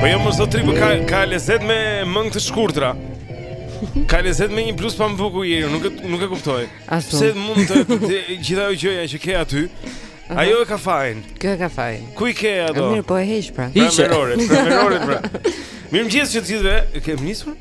Po jo mos do ti ri, po ka ka lezet me mëngë të shkurtra. Ka lezet me një bluzë pambuku Eri, nuk nuk e kuptoj. Ashtu. Pse mund të të gjithë ajo gjëja që ke aty? Ajo e ka fajin. Kjo e ka fajin. Ku i ke E ato? mirë, po e heq pra. Pra Hiqe. merore, pra merore pra. Mirëmëngjes që të gjithëve. Ke nisur?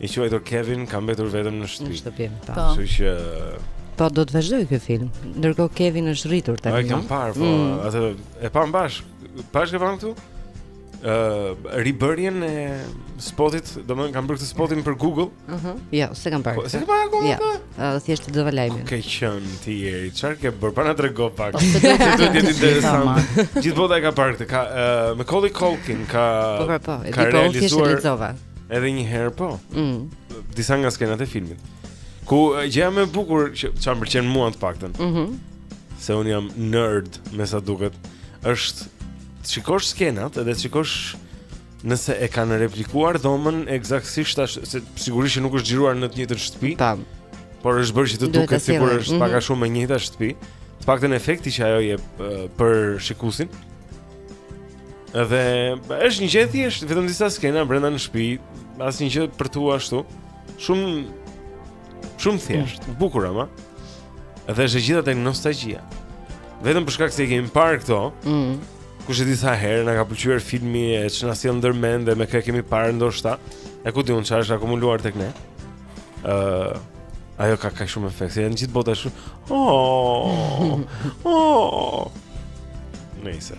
I quajtur Kevin ka mbetur vetëm në shtëpi. Në shtëpi. Po. po. Kështu që Po do të vazhdojë ky film. Ndërkohë Kevin është rritur tani. A e ke parë, po mm. atë e pamë bashkë. Bashkë e pamë këtu. Ë uh, ribërjen e spotit, domethënë ka bërë këtë spotin për Google. Ëh. Uh -huh. Jo, s'e kam parë. Po, s'e kam parë Google. Jo. Ja. Uh, thjesht do valajmin. Ke qenë ti Eri çfarë ke bërë? Pa trego pak. Po, se do të jetë interesant. Gjithë bota e ka parë këtë. Ka uh, Macaulay Culkin ka po, po, po. ka po, realizuar. Edhe një herë po. Mm. Disa nga skenat e filmit. Ku gjëja më e bukur që ça më pëlqen mua të paktën. Mhm. Mm se unë jam nerd, me sa duket, është të shikosh skenat edhe të shikosh nëse e kanë replikuar dhomën ekzaktësisht ashtu, se sigurisht që nuk është xhiruar në të njëjtën shtëpi. Tam. Por është bërë që të duket sikur është mm -hmm. pak a shumë e njëjta shtëpi. Të paktën efekti që ajo jep për shikuesin. Edhe është një gjë e thjeshtë, vetëm disa skena brenda në shtëpi, asnjë gjë për t'u ashtu. Shumë shumë thjesht, mm. bukur ama. Dhe është e gjitha tek nostalgjia. Vetëm për shkak se i kemi parë këto. Mm. Kush e di sa herë na ka pëlqyer filmi e ç'na sjell ndërmend e me kë e kemi parë ndoshta. E ku di unë ça është akumuluar tek ne. ë uh, ajo ka kaq shumë efekt. Janë gjithë bota shumë. Oh. Oh. Nice.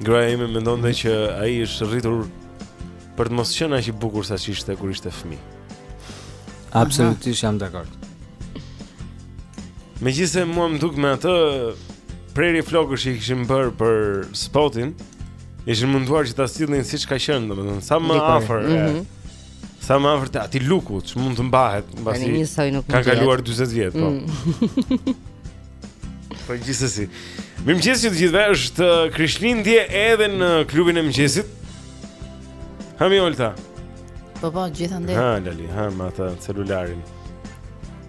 Graham mendonte që ai është rritur për të mos qenë aq i bukur sa ç'ishte kur ishte fëmijë. Absolutisht jam dakord. Megjithëse mua më duket me atë prerje flokësh që i kishin bërë për spotin Ishin munduar që ta sillnin siç ka qenë, domethënë sa më afër. Mm -hmm. Sa më afër atij luku, që mund të mbahet mbasi. Tani njësoj nuk mund. Kanë kaluar 40 vjet, po. Mm. po gjithsesi. Mirëmëngjes që të gjithëve është uh, Krishtlindje edhe në klubin e mëngjesit. Ha mi Olta. Po po, gjithandej. Ha Lali, ha me atë celularin.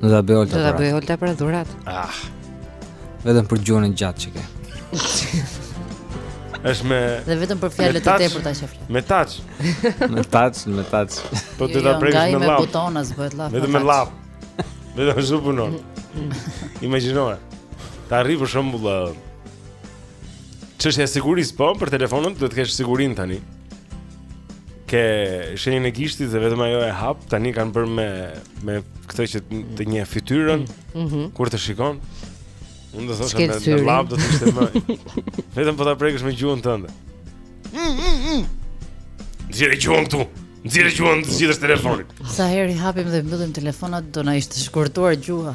Do ta bëjë Olta. Do ta bëjë Olta për dhuratë. Ah. Vetëm për gjuhën e gjatë që ke. Është me Dhe vetëm për fjalët e tepërta që flet. Me taç. Me taç, me taç. Po do ta jo, prekësh me llap. Vetëm me llap. Vetëm ashtu punon. Imagjinoje. Tani për shembull çështja e sigurisë, po, për telefonin duhet të kesh sigurinë tani. ke shenjën e gishtit dhe vetëm ajo e hap, tani kanë bërë me me këtë që të njeh fytyrën. Mm -hmm. Kur të shikon, unë do të thosha me, me lab do të ishte më. vetëm po ta prekësh me gjuhën tënde. Mm -hmm. Nxjerr gjuhën këtu. Nxjerr gjuhën, zgjidhësh telefonin. Sa herë i hapim dhe mbyllim telefonat, do na ishte shkurtuar gjuha.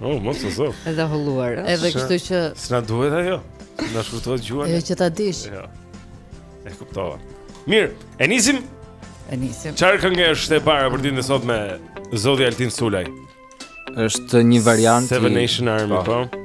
Oh, mos o zot. Edhe holluar. Edhe kështu që s'na duhet ajo. Na shkurtohet gjuha. Edhe që ta dish. Jo. E kuptova. Mirë, e nisim. E nisim. Çfarë këngë është e para për ditën e sotme zoti Altin Sulaj? Është një variant i Seven Nation Army, po. po.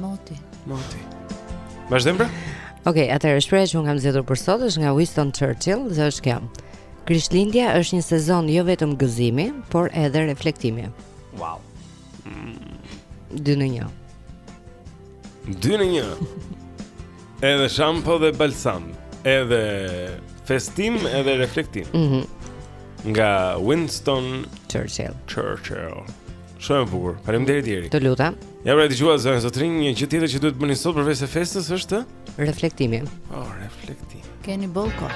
Moti. Moti. Vazhdojmë pra? Okej, okay, atëherë shprehja që unë kam zgjedhur për sot është nga Winston Churchill dhe është kjo. Krishtlindja është një sezon jo vetëm gëzimi, por edhe reflektimi. Wow. Mm. Dy në një. Dy në një. edhe shampo dhe balsam, edhe festim, edhe reflektim. Mhm. Mm nga Winston Churchill. Churchill. Shumë e bukur. Faleminderit Iri. Të lutem. Ja pra dëgjuesit tanë zotërinj, një gjë tjetër që duhet të bëni sot përveçse festës është reflektimi. Oh, reflektim. Keni bollko.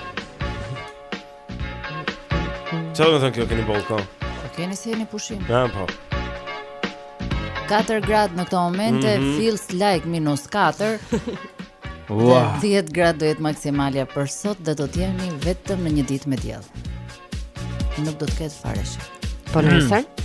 Çfarë do të thonë kjo keni bollko? Po keni si jeni pushim. Ja po. 4 gradë në këto momente mm -hmm. feels like minus 4. Wow. 10 gradë do jetë maksimalja për sot dhe do të jeni vetëm në një ditë me diell. Nuk do të ketë fare shi. Po nesër? Mm.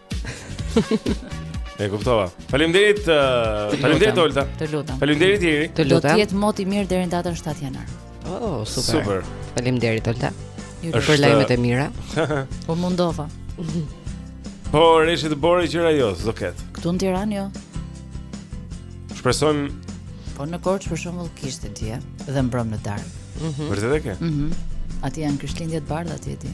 E kuptova. Faleminderit, uh, faleminderit Olta. Të lutem. Faleminderit Iri. Të lutem. Do të jetë mot i mirë deri në datën 7 janar. Oh, super. Super. Faleminderit Olta. Ju për lajmet e mira. Po mundova. Po reshje të borës gjëra jo, s'do ketë. Këtu në Tiranë jo. Shpresojmë Po në Korçë për shembull kishte dje dhe mbrëm në darkë. Mhm. Vërtet e ke? Mhm. Aty janë krishtlindjet e bardha ti e di.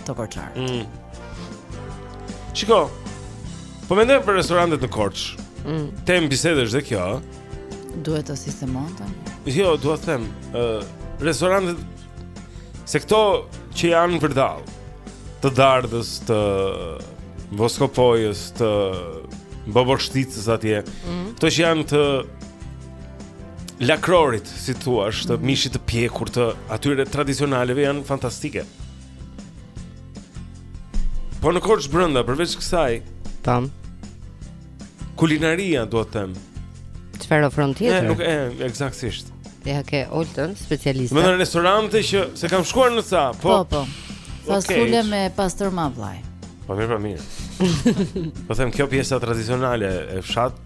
Këta korçarë? Mm. Shiko. Po mendoj për restorantet në Korçë. Mm. Temë bisede dhe kjo. Duhet të sistemonta. Jo, dua të them, ë uh, restorantet se këto që janë vërdallë të Dardhës të Voskopojës të Boboshticës atje. Mm. Këto që janë të lakrorit, si thua, të mm. mishit të pjekur të atyre tradicionaleve janë fantastike. Po në Korçë brenda përveç kësaj, tam kulinaria dua të them. Çfarë ofron tjetër? Nuk e, eksaktësisht. Ja ke Oltën specialiste. Në restorante që se kam shkuar në ca, po. Po, po. okay. Fasule me pastërma vëlla. Po mirë, po mirë. po them kjo pjesa tradicionale e fshat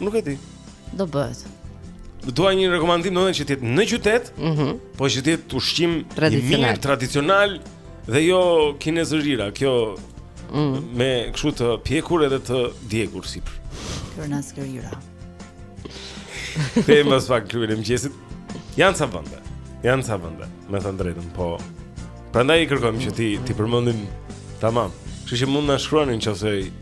Nuk e di. Do bëhet. Do doja një rekomandim domethënë që të jetë në qytet, ëh, mm -hmm. po që të jetë ushqim i mirë, tradicional dhe jo kinezërira, kjo mm. me kështu të pjekur edhe të djegur sipër. Jo skarëra. Kemi pas pak klubin e mëngjesit. Janë sa vende. Janë sa vende, me thënë të drejtën, po prandaj i kërkojmë që t'i t'i përmendim tamam. Kështu që mund na shkruani nëse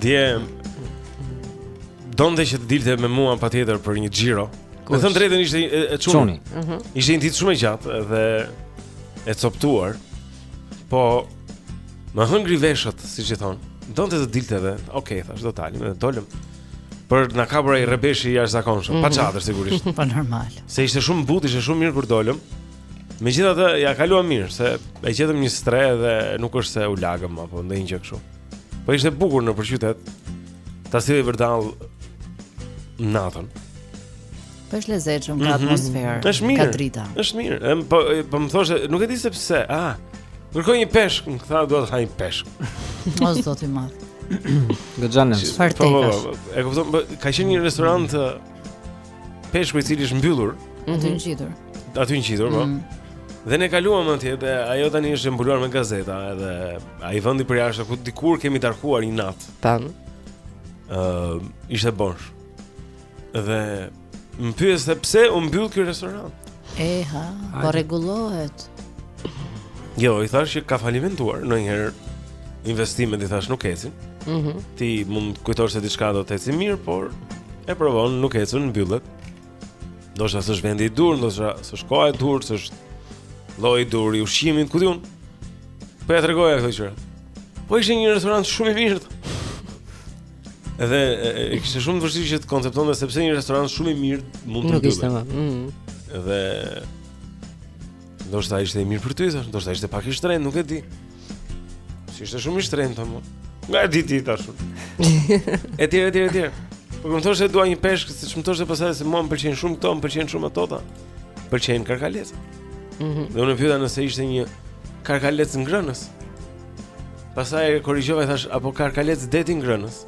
Dje donte që të dilte me mua patjetër për një xhiro. Me thënë të drejtën ishte e çuni. Mhm. Ishte një ditë shumë e gjatë dhe e coptuar. Po më hëngri veshët, siç i thon. Donte të dilte dhe, ok, thashë, do dalim dhe dolëm. Por na kapi ai rrebeshi i jashtëzakonshëm, pa mhm. çadër sigurisht. Po normal. Se ishte shumë butë, ishte shumë mirë kur dolëm. Megjithatë, ja kaluam mirë se e gjetëm një strehë dhe nuk është se u lagëm apo ndonjë gjë kështu. Po ishte bukur nëpër qytet. Të silleshe vërdallë natën. Po është lezetshme ka mhm. atmosferë. Mm -hmm. Ka drita. Është mirë. Ëm po po më thoshte, nuk e di se pse. Ah. Kërkoj një peshk, më tha dua të ha një peshk. Mos do ti marr. Gjanë. Çfarë po, po, po, E kupton, ka qenë një restorant peshku i cili është mbyllur. Mm -hmm. Aty ngjitur. Aty ngjitur, po. Mm -hmm. Dhe ne kaluam atje dhe ajo tani është mbuluar me gazeta edhe ai vendi për jashtë ku dikur kemi darkuar një natë. Tan. Ëm, uh, ishte bosh. Dhe më pyeste pse u mbyll ky restorant. Eha, po rregullohet. Jo, i thashë që ka falimentuar ndonjëherë investimet i thashë nuk ecin. Mhm. Mm Ti mund të kujtosh se diçka do të ecë mirë, por e provon, nuk ecën, mbyllet. Ndoshta s'është vendi i duhur, ndoshta s'është koha e duhur, s'është lloji i duhur i ushqimit, ku di unë. Po ia tregoja këtë gjë. Po ishte një restorant shumë i mirë. Edhe e kishte shumë vështirë që të konceptonte se pse një restorant shumë i mirë mund të ndodhte. Nuk ishte më. Mm. Dhe ndoshta ishte i mirë për ty, thashë, ndoshta ishte pak i shtrenjtë, nuk e di. Si ishte shumë i shtrenjtë apo? Nga e di ti tash. Etj, etj, etj. Po më thoshte dua një peshk, siç më thoshte pastaj se mua më pëlqejnë shumë këto, më pëlqejnë shumë ato ta. Pëlqejnë karkaleca. Mhm. Mm dhe unë e pyeta nëse ishte një karkalec ngrënës. Pastaj e korrigjova i thashë apo karkalec deti ngrënës.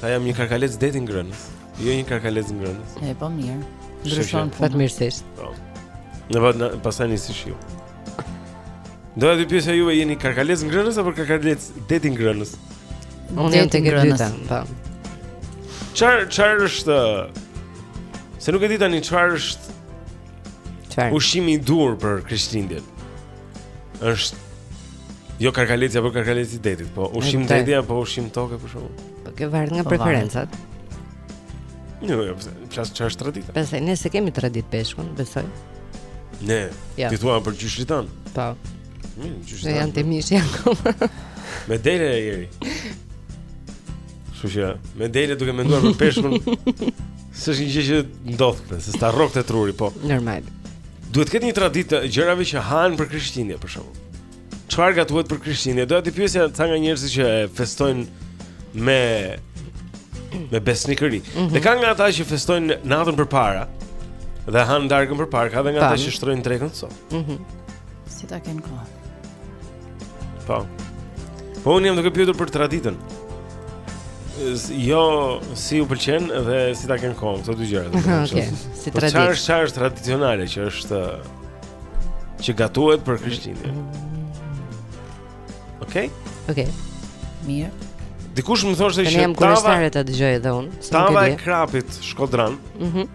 Tha jam një karkalec deti ngrënës, jo një karkalec ngrënës. E po mirë. Ndryshon fatmirësisht. Po. Në vot pastaj nisi shiu. Do të pyesja ju jeni karkalec ngrënës apo karkalec deti ngrënës? Unë jam tek e dyta, po. Çar çar është Se nuk e di tani çfarë është çfarë. Ushqimi i duhur për Krishtlindjen. është jo karkaleci apo karkaleci i detit, po ushqim okay. deti apo ushqim toke për shkakun. Po kjo varet nga po, preferencat. Jo, jo, çfarë çfarë është tradita? Pastaj ne s'e kemi traditë peshkun, besoj. Ne. Ja. Ti thua për gjyshit tanë. Po. Mirë, gjyshit. Ne janë te mishi janë. Me dele ieri. Kështu që me dele duke menduar për peshkun. S'është një gjë që ndodh këtë, se s'ta rrok truri, po. Normal. Duhet të ketë një traditë të gjërave që hahen për Krishtlindje, për shembull. Çfarë gatuhet për Krishtlindje? Doja të pyesja ca nga njerëzit që e festojnë me me besnikëri. Mm -hmm. Dhe ka nga ata që festojnë natën përpara dhe hanë darkën përpara, ka dhe nga ata që shtrojnë drekën sot. Mhm. Mm si ta kenë kohë. Po. Po unë jam duke pyetur për traditën. Jo, si u pëlqen dhe si ta kenë kohën, këto dy gjëra. Okej, si po traditë. Çfarë, çfarë është tradicionale që është që gatuhet për Krishtlindjen? Okej. Okej. Mirë. Dikush më thoshte që tava e ta dëgjoj edhe unë. Tava e krapit shkodran. Mhm.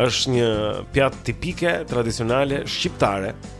Është një pjatë tipike tradicionale shqiptare. Mhm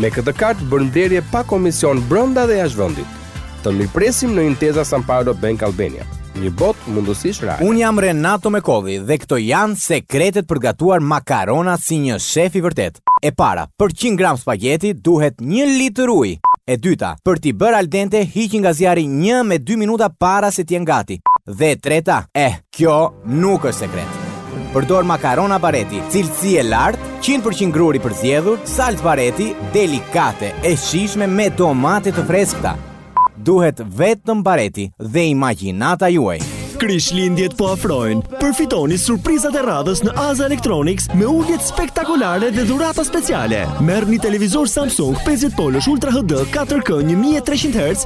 Me këtë kartë bën blerje pa komision brenda dhe jashtë vendit. Të mirëpresim në Intesa Sanpaolo Bank Albania. Një botë mundësish reale. Unë jam Renato Mekolli dhe këto janë sekretet për të gatuar makarona si një shef i vërtetë. E para, për 100 gram spageti duhet 1 litër ujë. E dyta, për t'i bërë al dente, hiqi nga zjarri 1 me 2 minuta para se të jenë gati. Dhe e treta, eh, Kjo nuk është sekret. Përdor makarona Bareti, cilësi e lartë, 100% gruri i përzgjedhur, salcë Bareti, delikate, e shijshme me domate të freskëta. Duhet vetëm Bareti dhe imagjinata juaj. Krishtlindjet po afrojnë. Përfitoni surprizat e radhës në Aza Electronics me uljet spektakulare dhe dhurata speciale. Merrni televizor Samsung 50 polsh Ultra HD 4K 1300 Hz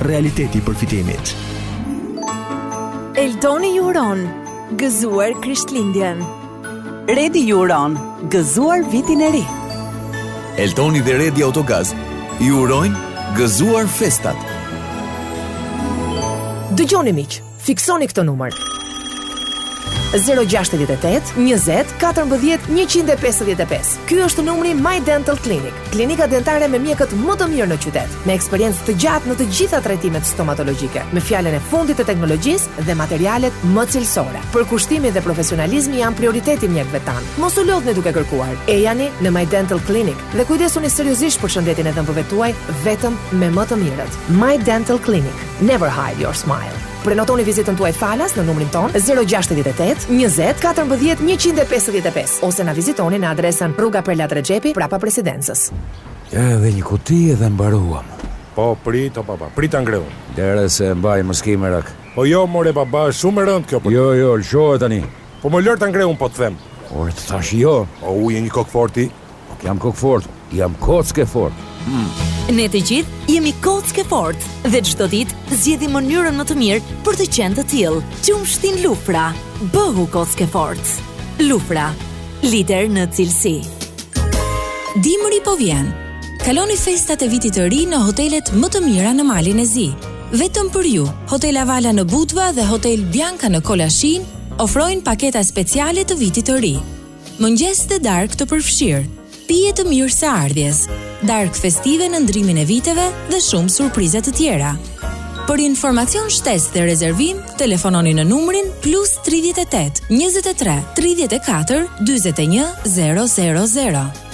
Realiteti i përfitimit. Eltoni ju uron gëzuar Krishtlindjen. Redi ju uron gëzuar vitin e ri. Eltoni dhe Redi Autogaz ju urojnë gëzuar festat. Dëgjoni miq, Fiksoni këtë numër. 068 20 14 155. Ky është numri i My Dental Clinic, klinika dentare me mjekët më të mirë në qytet, me eksperiencë të gjatë në të gjitha trajtimet stomatologjike, me fjalën e fundit të teknologjisë dhe materialet më cilësore. Përkushtimi dhe profesionalizmi janë prioriteti i mjekëve tanë. Mos u lodhni duke kërkuar. Ejani në My Dental Clinic dhe kujdesuni seriozisht për shëndetin e dhëmbëve tuaj vetëm me më të mirët. My Dental Clinic Never hide your smile. Prenotoni vizitën tuaj falas në numrin tonë 068 20 14 155 ose na vizitoni në adresën Rruga Perlat Rexhepi prapa Presidencës. Ja edhe një kuti dhe mbaruam. Po prit o baba, prit ta ngre unë. Lëre se e mbaj mos ke merak. Po jo more baba, është shumë e rëndë kjo për. Jo, jo, lëshoje tani. Po më lër ta ngre unë po të them. Ore të thashë jo. O uje një kokëforti. Nuk jam kokëfortë, jam kockë e fortë. Hmm. Ne të gjithë jemi kockë e fortë dhe çdo ditë zgjedhim mënyrën më të mirë për të qenë të tillë. Qumshtin Lufra, bëhu kockë e fortë. Lufra, lider në cilësi. Dimri po vjen. Kaloni festat e vitit të ri në hotelet më të mira në Malin e Zi. Vetëm për ju, Hotel Avala në Budva dhe Hotel Bianca në Kolashin ofrojnë paketa speciale të vitit të ri. Mëngjes dhe darkë të përfshirë, pije të mirëseardhjes, darkë festive në ndërrimin e viteve dhe shumë surpriza të tjera. Për informacion shtesë dhe rezervim, telefononi në numrin plus 38 23 34 21 000.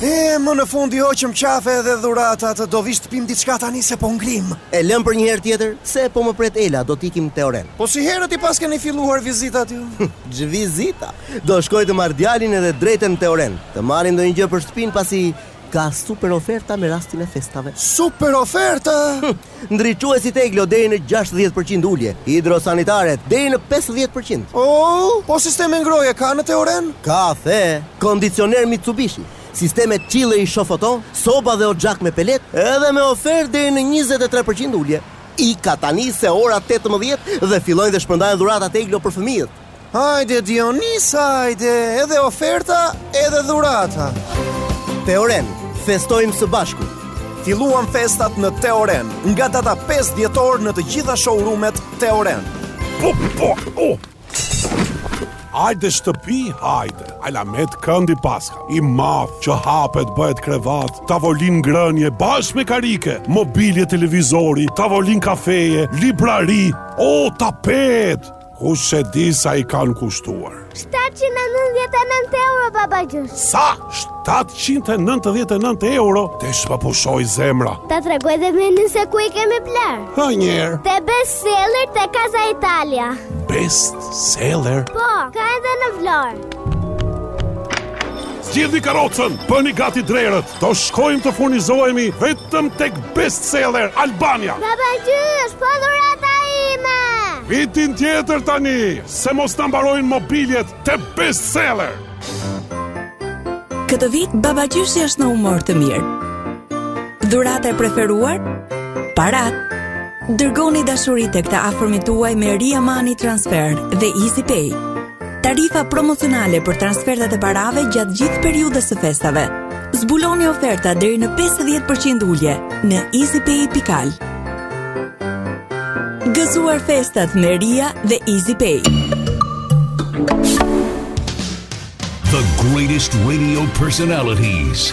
E, më në fund i hoqëm qafe dhe dhuratat, do vish të pim diçka tani se po ngrim. E lëmë për një herë tjetër, se po më pret Ela, do të ikim te Teoren. Po si herët i paskeni filluar vizitat ju? Ç'vizita? Do shkoj të marr djalin edhe drejt e në Teoren. Të marrim ndonjë gjë për shtëpinë pasi ka super oferta me rastin e festave. Super oferta. Ndriçuesit Eglo deri në gjashtëdhjetë për qind ulje, hidrosanitare deri në pesëdhjetë për qind. Oo, po sisteme ngrohje ka në Teoren? Ka, the. Kondicioner Mitsubishi, sisteme çilleri Chaffoteaux, soba dhe oxhakë me pelet, edhe me ofertë deri në njëzet e tre për qind ulje. Ika tani se ora tetëmbëdhjetë dhe fillojnë dhe shpërndahen dhurata Eglo për fëmijët. Hajde Dionis, hajde, edhe oferta, edhe dhurata. Teoren, festojmë së bashku. Filluan festat në Teoren, nga data 5 dhjetor në të gjitha showroomet Teoren. Po, po, oh. Hajde shtëpi, hajde. Alamet këndi paska. I madh që hapet, bëhet krevat, tavolinë ngrënie bashkë me karrige, mobilje televizori, tavolinë kafeje, librari, o tapet. Kush e di sa i kanë kushtuar? 799 euro, babagjysh. Sa? 799 euro? Desh më pushoi zemra. Ta tregoj dhe vendin se ku i kemi blerë. Ha njëherë. Te best seller te Casa Italia. Best seller? Po, ka edhe në Vlorë. Zgjidhni karrocën, bëni gati drerët. Do shkojmë të furnizohemi vetëm tek Best Seller Albania. Babagjysh, po dhurata ime. Vitin tjetër tani, se mos na mbarojnë mobiljet te Best Seller. Këtë vit Babagjyshi është në humor të mirë. Dhurata e preferuar? Paratë. Dërgoni dashuri tek të afërmit tuaj me Ria Money Transfer dhe EasyPay. Tarifa promocionale për transfertat e parave gjatë gjithë periudhës së festave. Zbuloni oferta deri në 50% ulje në easypay.al. Gëzuar festat me Ria dhe EasyPay. The greatest radio personalities.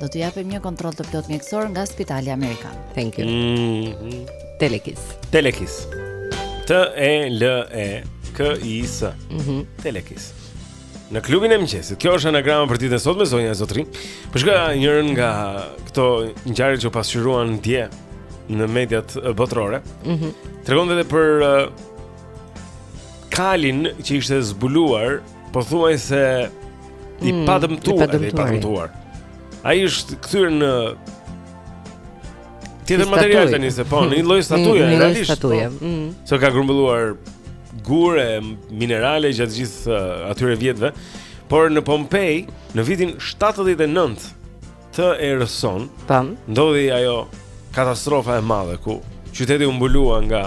do të japim një kontroll të plotë mjekësor nga Spitali Amerikan. Mm -hmm. Telekis. T E L E K I S. Mhm. Mm Telekis. Në klubin e mëngjesit. Kjo është anagrama për ditën e sotme zonja, zotërinj. Po shikoja njërën nga këto ngjarje që u pasqyruan dje në mediat botërore. Mhm. Mm Tregonte edhe për uh, kalin që ishte zbuluar Pothuajse i mm, padëmtuar, i padëmtuar. Ai është kthyer në tjetër material tani se po, në një lloj statuje, mm, realisht. Një statuje. Po. Mm. Se ka grumbulluar gurë, minerale gjatë gjithë uh, atyre vjetëve. Por në Pompei, në vitin 79 të erës sonë, Tam. ndodhi ajo katastrofa e madhe ku qyteti u mbulua nga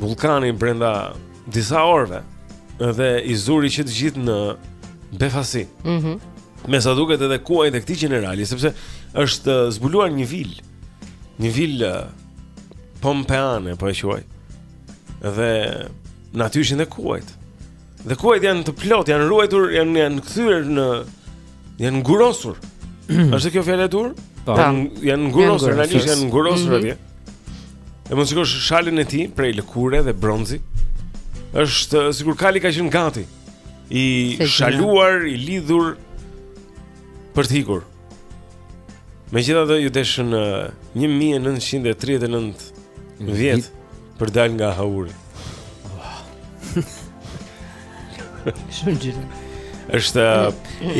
vullkani brenda disa orëve dhe i zuri që të gjithë në befasi. Mhm. Mm Me sa duket edhe kuajt e këtij gjenerali, sepse është uh, zbuluar një vilë. Një vilë uh, pompeane, po e quaj. Dhe natyrisht dhe kuajt. Dhe kuajt janë të plotë, janë ruajtur, janë janë kthyer në Janë ngurosur. Është kjo fjala e duhur? Po. Janë ngurosur, realisht janë ngurosur mhm. atje. E mund të shikosh shalën e tij prej lëkure dhe bronzi. Është sikur kali ka qenë gati i shaluar, i lidhur për të ikur. Megjithatë iu deshën 1939 vjet. Për të dalë nga hauri. Shumë gjithë. Është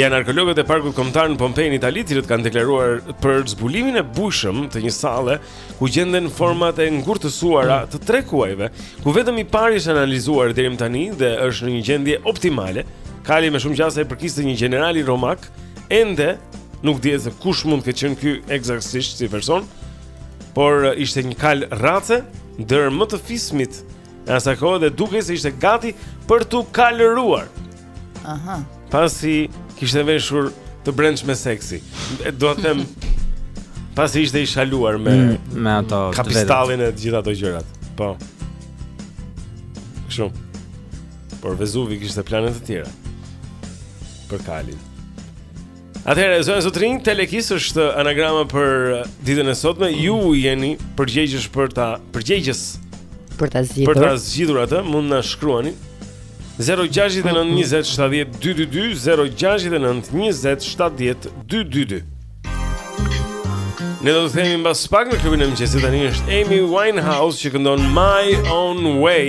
janë arkeologët e Parkut Kombëtar në Pompei në Itali, të cilët kanë deklaruar për zbulimin e bujshëm të një stalle ku gjenden format e ngurtësuara të tre kuajve, ku vetëm i pari është analizuar deri më tani dhe është në një gjendje optimale. Kali me shumë gjasa i përkiste një gjenerali romak, ende nuk dihet se kush mund të ketë qenë ky ekzaktësisht si person. Por ishte një kalë race ndër më të fismit e asaj kohe dhe dukej se ishte gati për t'u kalëruar. Aha. Pasi kishte veshur të brendshme seksi. Dua të them pasi ishte i shaluar me mm, me ato kapistallin e të gjitha ato gjërat. Po. Kështu. Por Vezuvi kishte plane të tjera për kalin. Atëherë, zonja e zotërinj, Telekis është anagrama për uh, ditën e sotme. Ju jeni përgjegjës për ta përgjegjës për ta zgjidhur. Për ta zgjidhur atë, mund na shkruani 0692070222 0692070222. Ne do të kthehemi mbas pak në klubin e mëngjesit tani është Amy Winehouse që këndon My Own Way.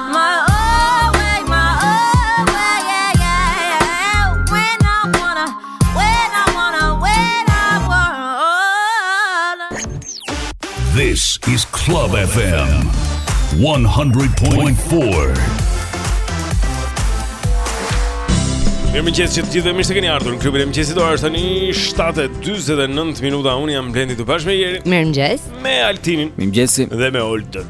This is Club FM 100.4. Mirëmëngjesi të gjithë dhe mirë se keni ardhur në klubin e mëngjesit ora është tani 7.29 minuta unë jam Blendi së bashku me Jerin Mirëmëngjes Me Altinin Mirëmëngjesi Dhe me Oltën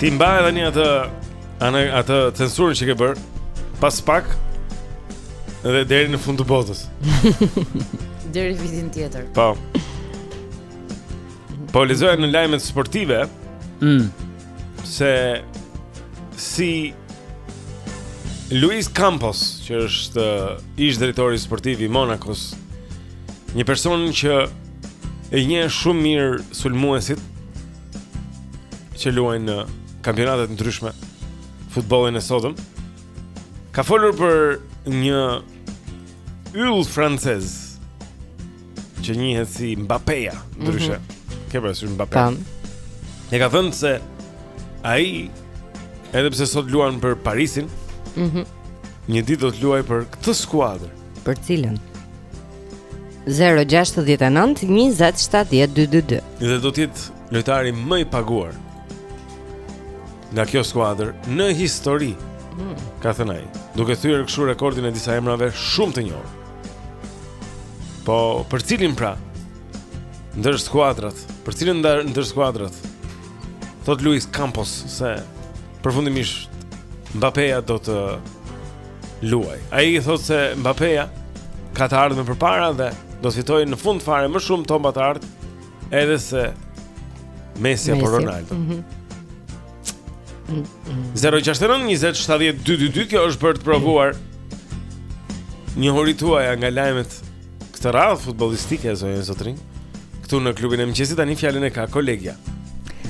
Ti mbaje dhe ti atë tani atë censurën që ke bërë. Pas pak edhe deri në fund të botës. deri vitin tjetër. Po. Po lexoja në lajmet sportive. Mm. Se si Luis Campos, që është uh, ish drejtori sportiv i Monakos, një person që e njeh shumë mirë sulmuesit, që luajnë në kampionatet e ndryshme futbollin e sotëm ka folur për një yll francez që njihet si Mbappé, ndryshe. Mm -hmm. Ke parasysh Mbappé? Tani. Dhe ka thënë se ai edhe pse sot luan për Parisin, mhm. Mm një ditë do të luajë për këtë skuadër. Për cilën? 069 20 70 222. Dhe do të jetë lojtari më i paguar nga kjo skuadër në histori. Mm. Ka thënë ai, duke thyer kështu rekordin e disa emrave shumë të njohur. Po, për cilën pra? Ndër skuadrat, për cilën ndër skuadrat? Thotë Luis Campos se Përfundimisht Mbappéja do të luajë. Ai thotë se Mbappéja ka të ardhme përpara dhe do të fitojë në fund fare më shumë topa të artë edhe se Messi apo Ronaldo. Mm -hmm. 069 20 70 222 kjo është për të provuar njohuritë tuaja nga lajmet Këtë radhë futbollistike zonja e zotërinj. Këtu në klubin e mëngjesit tani fjalën e ka kolegja.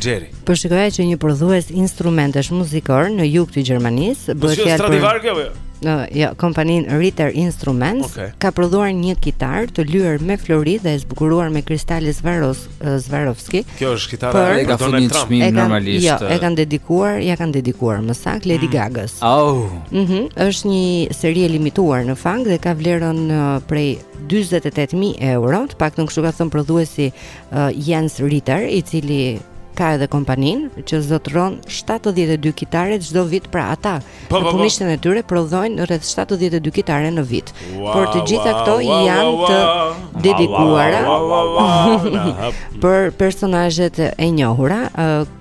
Xheri. Po shikoja që një prodhues instrumentesh muzikor në jug të Gjermanisë bëhet fjalë për Stradivari apo jo? Jo, në kompaninë Ritter Instruments okay. ka prodhuar një kitar të lyer me flori dhe e zbukuruar me kristale Swarovski Swarovski. Kjo është kitara e Donald Trump. E kanë normalisht. Jo, e kanë dedikuar, ja kanë dedikuar më saktë Lady mm. Gaga-s. Oh. Mhm, mm është një seri e limituar në fakt dhe ka vlerën prej 48000 euro, të paktën kështu ka thënë prodhuesi uh, Jens Ritter, i cili ka edhe kompaninë që zotëron 72 kitare çdo vit pra ata Po, po, po. Në punishten e tyre prodhojnë rreth 72 kitare në vit. Wow, Por të gjitha wow, këto wow, janë të dedikuara për personazhet e njohura.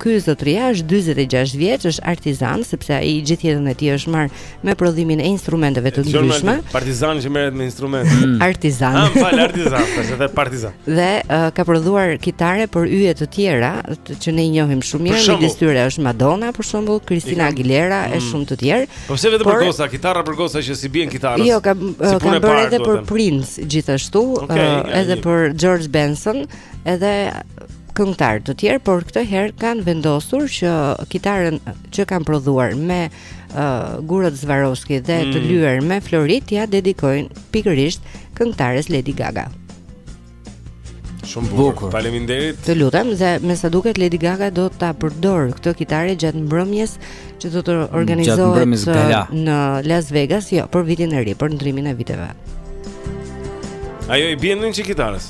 Ky zotria është 46 vjeç, është artizan sepse ai gjithë jetën e tij është marrë me prodhimin e instrumenteve të ndryshme. Partizan që merret me instrumente. Mm. Artizan. Ah, më fal, artizan, pse the partizan. Dhe uh, ka prodhuar kitare për yje të tjera, që ne i njohim shumë mirë, midis tyre është Madonna për shembull, Christina Aguilera e mm. shumë të tjerë. Po pse vetëm për goca, kitara për goca që s'i bien kitarës. Jo, ka, ka bërë edhe për Prince gjithashtu, okay, uh, edhe për George Benson, edhe këngëtar të tjerë, por këtë herë kanë vendosur që kitarën që kanë prodhuar me uh, gurët Swarovski dhe mm. të lyer me flori t'ia dedikojnë pikërisht këngëtares Lady Gaga. Shumë bukur. Faleminderit. Të lutem dhe me sa duket Lady Gaga do ta përdor këtë kitare gjatë mbrëmjes që do të organizohet në Las Vegas, jo, për vitin e ri, për ndërrimin e viteve. Ajo i bie kitarës.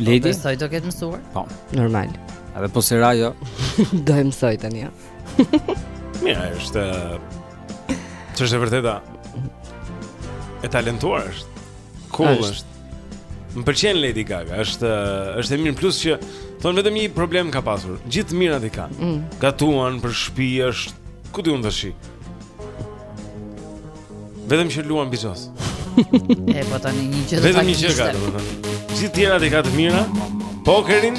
Lady. Po, besoj do ketë mësuar. Po, normal. A dhe po s'e ra, ajo do e mësoj tani. Ja. Mirë, ç'është e vërteta. E talentuar është. Cool është. Më pëlqen Lady Gaga, është është e mirë plus që thon vetëm një problem ka pasur. Gjithë të mirat i ka. Mm. Gatuan për shtëpi është ku diun tash. Vetëm që luan bixhoz. e po tani një gjë. Vetëm një gjë ka, domethënë. Gjithë të tjerat i ka të mira. Pokerin.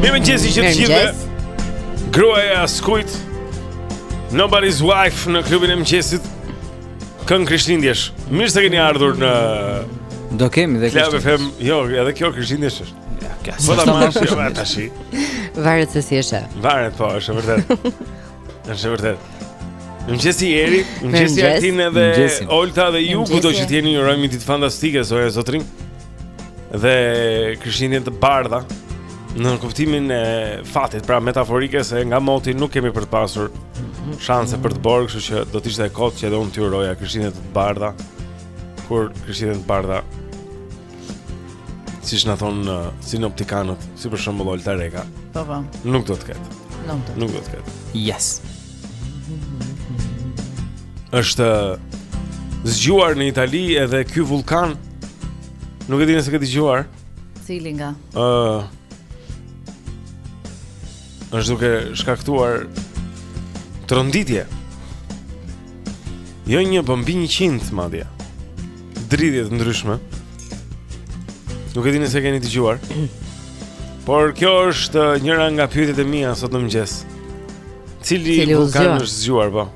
Mirëmëngjesi të gjithëve Gruaja e askujt Nobody's wife në klubin e mëngjesit Këngë krishtlindjesh Mirë se keni ardhur në Do kemi dhe krishtlindjesh Club FM Jo, edhe kjo krishtlindjesh është Kjo, si ta marrësh jo, Varet se si e sheh Varet, po, është e vërtetë është e vërtetë Mëngjesi Eri, mëngjesi Artin edhe Olta dhe ju, kudo që t'jeni ju urojmë një ditë fantastike, zonja e zotërinj. dhe krishtlindje të bardha në kuptimin e fatit, pra metaforike se nga moti nuk kemi për të pasur shanse për dëborë, kështu që do të ishte e kot që edhe unë t'ju uroja krishtlindje të bardha, kur krishtlindje të bardha siç na thonë uh, sinoptikanët, si për shembull Olta Reka. Po po. Nuk do të ketë. Nuk do. Nuk do të ketë. Yes. Është zgjuar në Itali edhe ky vullkan. Nuk e di nëse ke dëgjuar. Cili nga? Ëh. Uh, është duke shkaktuar tronditje. Jo një, po mbi 100 madje. dridhje të ndryshme. Nuk e di nëse keni dëgjuar. Por kjo është uh, njëra nga pyetjet e mia sot në mëngjes. Cili, Cili vullkan është zgjuar po?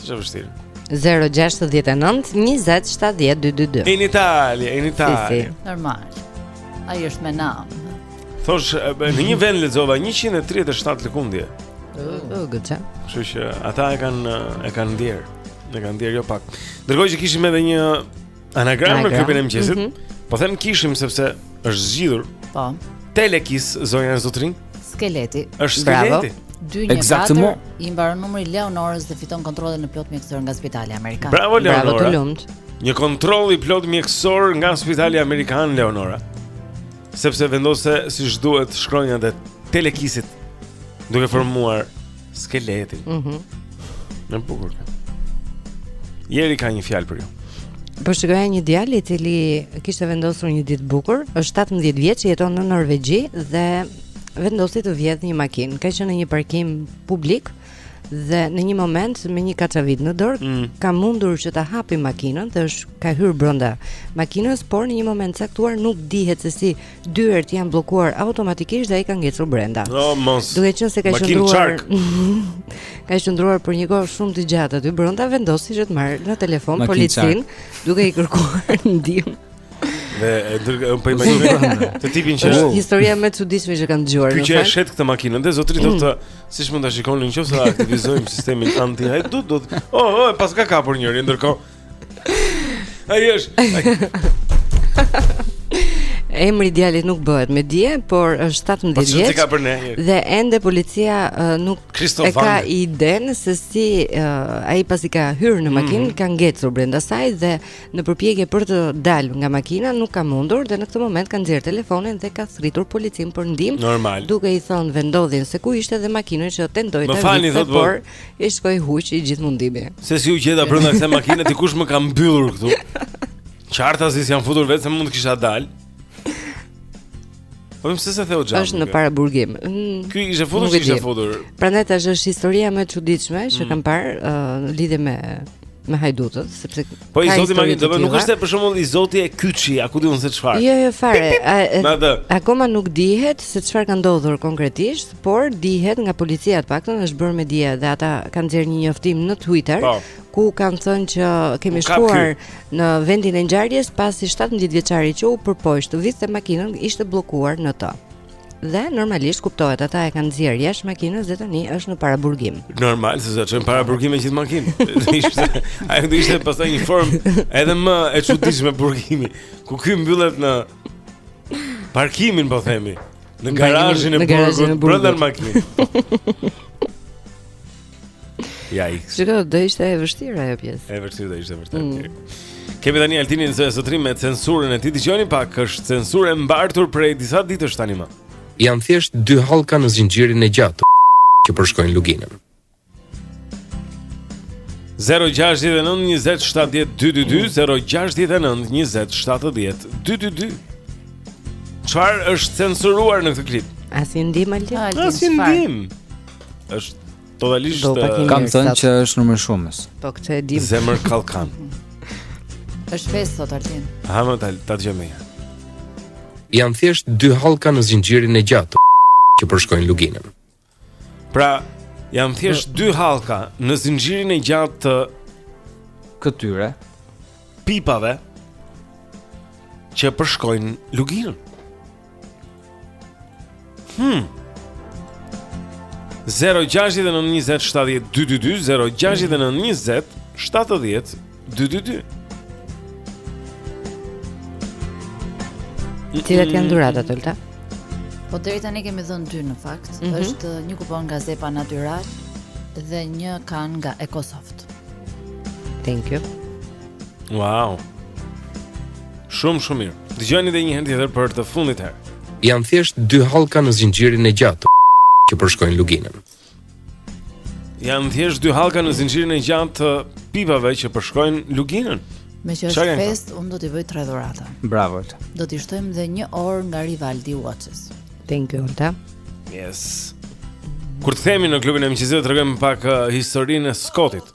Sa e vështirë. 069 20 70 222. In Itali, in Itali. Si, si. Normal. Ai është me nam. Thosh uh, në një vend lexova 137 lëkundje. Oh, oh, good job. Kështu që ata e kanë uh, e kanë ndjerë. E kanë ndjerë jo pak Ndërkohë që kishim edhe një anagram në klubin e mëngjesit mm -hmm. Po them kishim sepse është zgjidhur Po Telekis, zonja e zotërinj Skeleti është skeleti Bravo Exactëmo I mbaron numri Leonorës dhe fiton kontrollin e plotë mjekësor nga spitali Amerikan Bravo Leonora Bravo të lumtë Një kontroll i plotë mjekësor nga spitali Amerikan Leonora Sepse vendose siç duhet shkronjat e telekisit Duke formuar Skeletin. Mhm. Mm në bukur. Jeri ka një fjalë për ju. Po shikoj një djalë i cili kishte vendosur një ditë të bukur, është 17 vjeç, jeton në Norvegji dhe vendosi të vjedhë një makinë. Ka qenë në një parkim publik dhe në një moment me një kaçavidë në dorë mm. ka mundur që ta hapë makinën dhe është ka hyrë brenda makinës, por në një moment të caktuar nuk dihet se si dyert janë bllokuar automatikisht dhe ai ka ngecur brenda. Oh, mos. Duke qenë se ka qëndruar ka qëndruar për një kohë shumë të gjatë aty brenda, vendosi që të marrë në telefon policinë duke i kërkuar ndihmë. Dhe ndërkaq unë po imagjinoj atë tipin që është historia më e çuditshme që kam dëgjuar. Ky që e shet këtë makinën, dhe zotëri do të mm. siç mund ta shikoni nëse aktivizojmë sistemin anti-hajdut, do të oh, oh, paska kapur njeri ndërkohë Ai është. Emri i djalit nuk bëhet me dije, por është 17 po, vjeç. Dhe ende policia uh, nuk Christoph e ka Vande. idenë se si uh, ai pasi ka hyrë në makinë, mm -hmm. ka ngecur brenda saj dhe në përpjekje për të dalë nga makina nuk ka mundur dhe në këtë moment ka nxjerrë telefonin dhe ka thirrur policinë për ndihmë, duke i thënë vendndodhjen se ku ishte dhe makinën që tentoi ta vidhte, por, por I shkoi huqi gjithë mundimi. Se si u gjeta brenda kësaj makine, dikush më ka mbyllur këtu. Qartazi s'jam futur vetë se mund të kisha dalë. Po më sesa theu xham. Është në paraburgim. Mm. Ky ishte futur si ishte futur. Prandaj tash është historia më e çuditshme që mm. kam parë uh, lidhje me me hajdutët, sepse Po i zoti më do të nuk është për shembull i zoti e kyçi, a ku di unë se çfarë. Jo, jo fare. Akoma nuk dihet se çfarë ka ndodhur konkretisht, por dihet nga policia të paktën është bërë me dije dhe ata kanë nxjerrë një njoftim në Twitter po. ku kanë thënë që kemi shkuar në vendin e ngjarjes pasi 17 vjeçari që u përpoq të vidhte makinën ishte bllokuar në të. Dhe normalisht kuptohet ata e kanë nxjerrë jashtë makinës dhe tani është në paraburgim. Normal, se s'e çon në paraburgim me gjithë makinë. Se ai do ishte pastaj një formë edhe më e çuditshme burgimi, ku ky mbyllet në parkimin po themi, në garazhin e burgut, brenda makinës. Ja ik. Shiko, do ishte e vështirë ajo pjesë. E vështirë do ishte vërtet. Mm. Kemi tani Altinin se zotërim me censurën e tij. Dgjoni pak, është censurë e mbartur prej disa ditësh tani më. Janë thjesht dy hallka në zinxhirin e gjatë që përshkojnë luginën. 069 20 70 222 069 20 70 222 Çfarë është censuruar në këtë klip? As që e dimë Altin. As që e dimë. Është totalisht kam thënë që është numër shumës. Po këtë e dimë. Zemër kallkan. Është festë sot Altin. Ha më ta ta djem më. Janë thjesht dy hallka në zinxhirin e gjatë që përshkojnë luginën. Pra, janë thjesht dy hallka në zinxhirin e gjatë të këtyre pipave që përshkojnë luginën. Hmm. 069 20 70 222 069 20 70 222 Cilat janë dhuratat, Olta? Po deri tani kemi dhënë dy në fakt. Mm -hmm. Është uh, një kupon nga Zepa Natural dhe një kanë nga EcoSoft. Thank you. Wow. Shumë shumë mirë. Dëgjoni edhe një herë tjetër për të fundit herë. Janë thjesht dy hallka në zinxhirin e gjatë që përshkojnë luginën. Janë thjesht dy hallka në zinxhirin e gjatë të pipave që përshkojnë luginën. Meqë është festë, unë do t'i bëj tre dhurata. Bravo. Do t'i shtojmë dhe një orë nga Rivaldi Watches. Thank you, Olta. Yes. Kur të kthehemi në klubin e mëngjesit, të tregojmë pak uh, historinë e Scottit.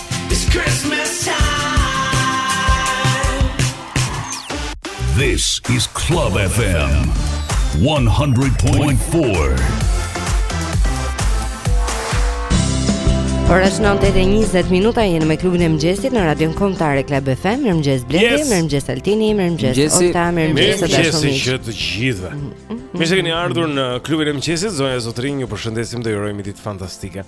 This is Club FM 100.4. Ora është 9:20 minuta jemi me klubin e mëngjesit në Radion Kombëtare Club FM. Mirëmëngjes Blendi, yes. mirëmëngjes Altini, mirëmëngjes Ota, mirëmëngjes të dashur. Mirëmëngjes që të gjithëve. Mirë se keni ardhur në klubin e mëngjesit. Zonja, zotërinj, ju përshëndesim dhe ju urojmë ditë fantastike.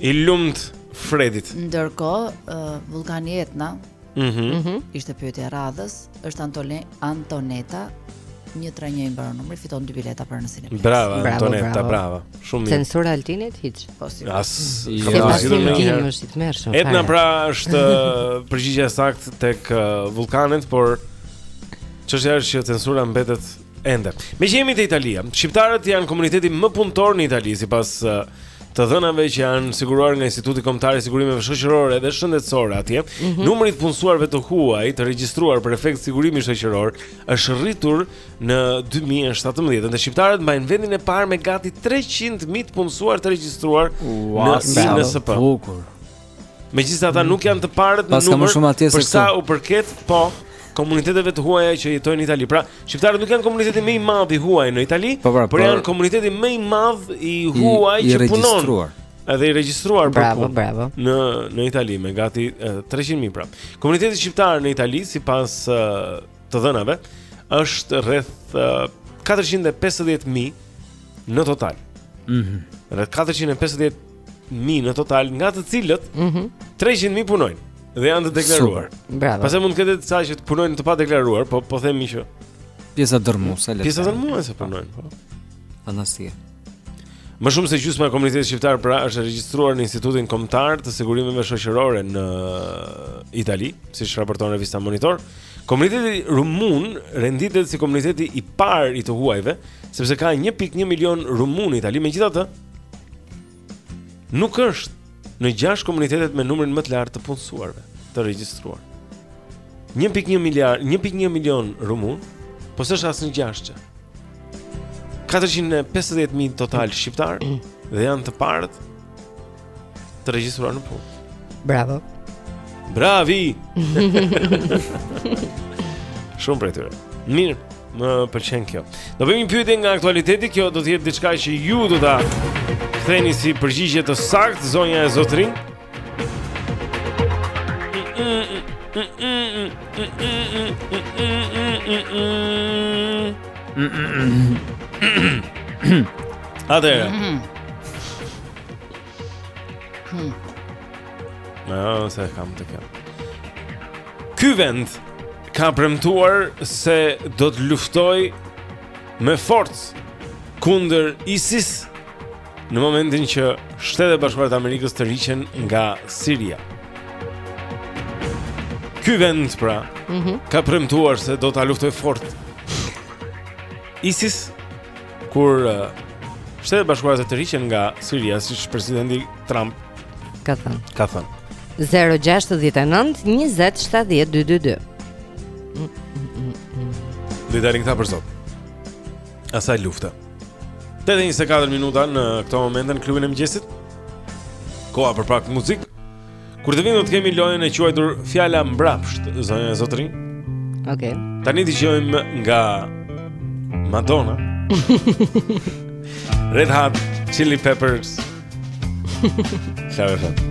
I lumt Fredit. Ndërkohë, uh, vullkani Etna, mm -hmm. ishte pyetja e radhës, është Antone Antoneta, një tra një i mbaron numri, fiton dy bileta për në sinema. Bravo, bravo, Antoneta, bravo. bravo. Shumë mirë. Censura Altinit hiç. Po si. As, ka jo, pas hyrë në një. Është i tmerrshëm. Etna pra është përgjigja e saktë tek vullkanet, por çështja është që censura mbetet Ende. Meqë jemi te Italia, shqiptarët janë komuniteti më punëtor në Itali, sipas të dhënave që janë siguruar nga Instituti Kombëtar i Sigurimeve Shoqërore dhe Shëndetësore atje, mm -hmm. numri i të punësuarve të huaj të regjistruar për efekt sigurimi shoqëror është rritur në 2017 dhe shqiptarët mbajnë vendin e parë me gati 300.000 të punësuar të regjistruar wow, në INSP. Bukur. Megjithëse ata nuk janë të parët në Paska numër. Shumë atje për sa u përket, po, komuniteteve të huaja që jetojnë në Itali. Pra, shqiptarët nuk janë komuniteti më i madh i huaj në Itali, po, pra, por, por janë komuniteti më i madh i huaj i, i që punon. Edhe i regjistruar për bravo, punë. Bravo, bravo. Në në Itali me gati 300 mijë, pra. Komuniteti shqiptar në Itali sipas të dhënave është rreth 450 mijë në total. Mhm. Mm rreth 450 mijë në total, nga të cilët ëh mm -hmm. 300 mijë punojnë dhe janë të deklaruar. Bravo. Pastaj mund të ketë disa që punojnë të padeklaruar, po po themi që pjesa dërmuese le. Pjesa dërmuese punojnë, po. Fantastika. Më shumë se gjysma e komunitetit shqiptar pra është regjistruar në Institutin Kombëtar të Sigurimeve Shoqërore në Itali, siç raporton revista Monitor. Komuniteti rumun renditet si komuniteti i parë i të huajve, sepse ka 1.1 milion rumunë në Itali, megjithatë Nuk është në 6 komunitetet me numrin më të lartë të punësuarve të regjistruar. 1.1 miliard, 1.1 milion rumunë, po s'është as në gjashtëshe. 450.000 total shqiptarë dhe janë të parët të regjistruar në punë. Bravo. Bravi. Shumë prej tyre. Mirë, më pëlqen kjo. Do bëjmë një pyetje nga aktualiteti, kjo do të jetë diçka që ju do ta thoni si përgjigje të saktë zonja e zotërinj. Atëherë. Hmm. Në, se kam të kjo. Ky vend ka premtuar se do të luftojë me forcë kundër ISIS në momentin që shtetet e bashkuara të Amerikës të tërhiqen nga Siria. Ky vend pra mm -hmm. ka premtuar se do ta luftojë fort ISIS Kur uh, shtetet e bashkuara të tërhiqen nga Siria, siç presidenti Trump ka thënë. Ka thënë. 069 20 70 222. Dhe dalin këta për zot asaj lufte. 8:24 minuta në këtë moment në klubin e mëngjesit. Koha për pak muzikë. Kur të vijmë do të kemi lojën e quajtur Fjala mbrapsht, zonja e zotërinj. Okej. Okay. Tani dëgjojmë nga Madonna. Red Hot Chili Peppers. Ciao, ciao.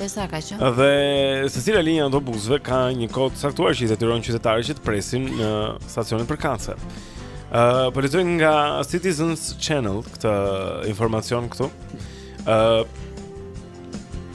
E sa ka qenë? Dhe secila linjë e autobusëve ka një kohë të caktuar që i detyron qytetarët që të presin në stacionin përkatës. Ë, uh, po lexoj nga Citizens Channel këtë informacion këtu. Ë, uh,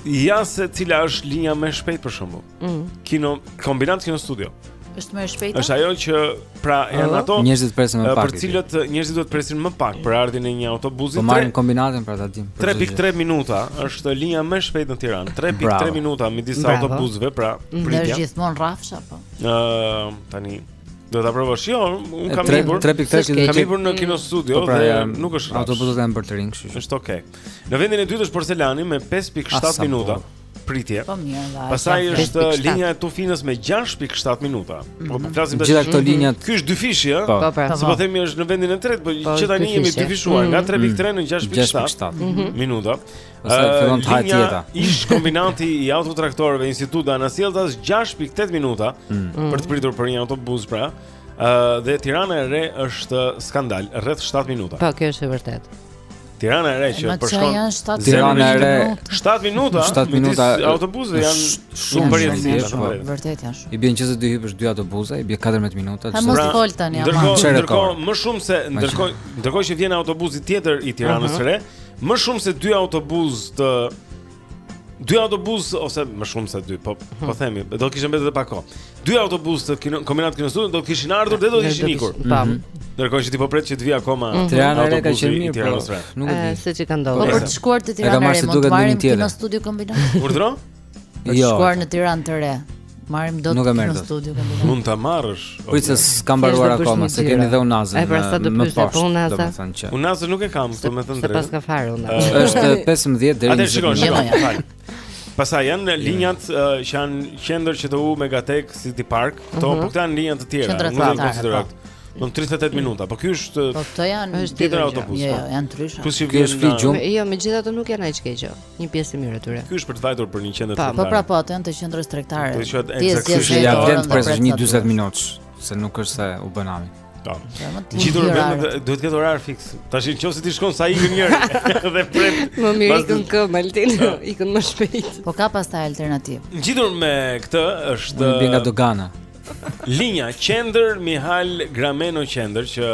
ja se cila është linja më e shpejtë për shembull. Mm. Kino, kombinat kino studio. Është më e shpejta. Është ajo që pra janë ato njerëzit presin më pak. Për të cilën njerëzit duhet të presin më pak për ardhjen e një autobusi. Po marrin kombinatin pra ta dimë. 3.3 minuta është linja më e shpejtë në Tiranë. 3.3 minuta midis autobusëve pra. Pritja. Është gjithmonë rrafsh apo. Ëm tani Do ta provosh. Jo, unë kam hipur. 3.3 kam hipur në Kino Studio po, pra, dhe nuk është rrafsh. Autobusët janë për të rinj, kështu që. Është okay. Në vendin e dytë është Porcelani me 5.7 minuta. pritje. Po mirë, vajza. Pastaj është linja e Tufinës me 6.7 minuta. Mhm. Po po flasim tash. Gjithë ato linjat. Ky është dyfishi, ëh. Po, po, pra. po. Sepse themi është në vendin e tretë, po, po që tani jemi dyfishuar nga 3.3 mhm. në 6.7 mhm. minuta. Pastaj fillon të hajë tjetra. Ish kombinati i autotraktorëve Instituti dhe anasjelltas 6.8 minuta mm. për të pritur për një autobus pra. Ëh dhe Tirana e re është skandal, rreth 7 minuta. Po, kjo është e vërtetë. Tirana e re që përshkon Tirana e re 7 minuta 7 minuta autobusë janë shumë për jetësi vërtet janë shumë i bën që të hipësh dy autobuza i bën 14 minuta çfarë mos fol tani ama ndërkohë më shumë se ndërkohë ndërkohë që vjen autobusi tjetër i Tiranës së Re më shumë se dy autobuzë të Dy autobus ose më shumë se dy, po hmm. po themi, do të kishte mbetur edhe pak kohë. Dy autobus të kino, kombinat kino studio do të kishin ardhur dhe do të kishin ikur. Mhm. Ndërkohë që ti po pret që të vijë akoma mm -hmm. Tirana e re ka qenë mirë, po. Nuk e di. Se ç'ka ndodhur. Po për të shkuar te Tirana e re mund të marrim kino studio kombinat. Urdhro? Për të jo. shkuar në Tiranë të re. Marrim dot Kinostudio Kombinat. Mund ta marrësh. Prit se s'ka mbaruar akoma, se kemi dhe unazën. Ai pra desha të pyes po, po unaza. Unazën nuk e kam, domethënë drejt. Pas ka farë unazë. Është 15 deri në 20. Pastaj janë linjat që janë qendër QTU Megatek City Park, këto mhm. po këta janë linja të tjera, nuk janë konsiderat. Në 38 minuta, po ky është Po këto janë tjetër autobus. Jo, po. janë ndryshëm. Ky është fli gjumë. Jo, megjithatë nuk janë aq keq. Një pjesë e mirë e tyre. Ky është për të vajtur për një qendër tregtare. Po pra po, ato janë të qendrës tregtare. Ti thua eksaktësisht ia vlen të presësh një 40 minutësh, se nuk është se u bë nami. Po. Gjithur vetëm duhet të ketë orar fiks. Tashi nëqoftëse ti shkon sa ikën njëri dhe pret. Më mirë ikën kë Maltin, ikën më shpejt. Po ka pastaj alternativë. Gjithur me këtë është Unë bën nga dogana. Linja qendër Mihal Grameno qendër që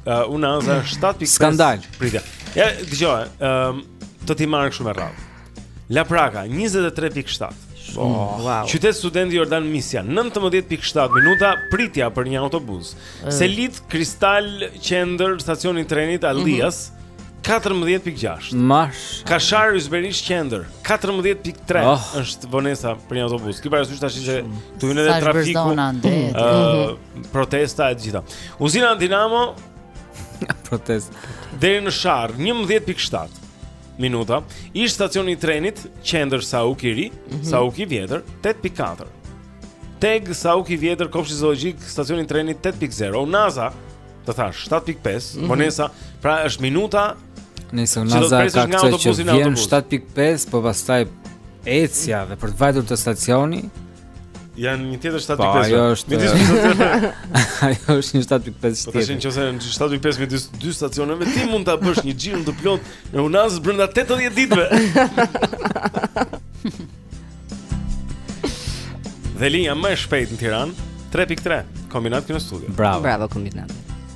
Uh, unaza 7.5 Skandal Pritja Ja, dëgjoj, um, të ti marrë shumë e rrallë Lapraka, 23.7 oh, wow. Qytet studenti Jordan Misja, 19.7 minuta Pritja për një autobus mm. Selitë Kristal Qendër Stacioni i Trenit Allias mm -hmm. 14.6 Mash Kashar Yzberisht Qendër 14.3 oh. është vonesa për një autobus Këpër e sështë ashtë që të vijë edhe trafiku uh, Protesta të gjitha. Uzina Dinamo protest. Deri në Sharrë 11.7 minuta, ish stacioni i trenit qendër Sauk i ri, mm -hmm. Sauk i vjetër 8.4. Teg Sauk i vjetër kopshti zoologjik stacioni i trenit 8.0. Unaza, e thashë 7.5, mm -hmm. Vonesa, pra është minuta Nëse Unaza ka këtë që vjen 7.5, po pastaj ecja dhe për të vajtur te stacioni Janë një tjetër 7.5. Po, ajo është. Ajo është një 7.5 po, tjetër. Po tash nëse janë 7.5 me dy dy stacioneve, ti mund ta bësh një xhiro të plotë të Unazës brenda 80 ditëve. Dhe linja më e shpejtë në Tiranë, 3.3, kombinat Kinostudio. Bravo. Bravo kombinat.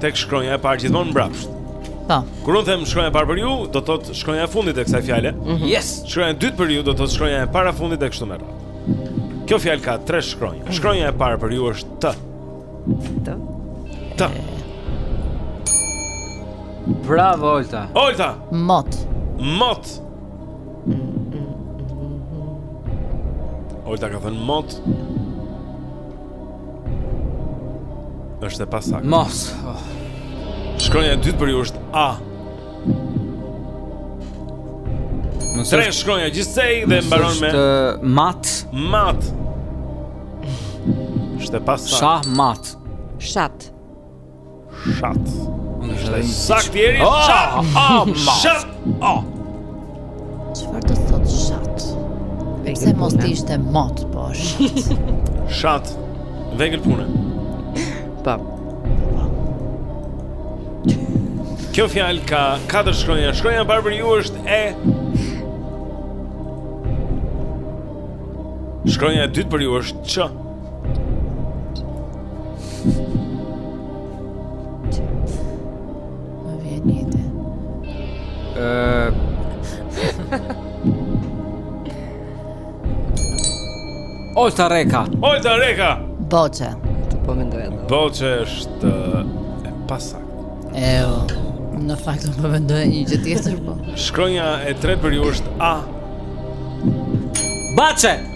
Tek shkronja e parë gjithmonë mbrapsht. Po. Kur unë them shkronja e parë për ju, do të thotë shkronja e fundit e kësaj fjale. Mm -hmm. Yes. Shkronja e dytë për ju do të thotë shkronja e parafundit e kështu me radhë. Kjo fjalë ka tre shkronja. Mhm. Shkronja e parë për ju është T. T. T. Bravo Olta. Olta. Mot. Mot. Olta ka thënë mot. Është e pasaktë. Mos. Oh. Shkronja e dytë për ju është A. Nëse tre shkronja gjithsej dhe mbaron me është mat. Mat. Është pasa. Shah mat. Shat. Shat. Është sakt Jeri. Ah, ah, shat. Ah. Çfarë do thot shat? Pse mos të ishte mat, po shat. Shat. Vegël pune. Pa. Kjo fjalë ka katër shkronja. Shkronja e parë për ju është e Shkronja e dytë për ju është ç. Më vjen një ide. Olta Reka. Olta Reka. Boçe. Po mendoj atë. Boçe është e pasakt. E jo. Në fakt po mendoj një gjë tjetër po. Shkronja e tretë për ju është A. Baçe.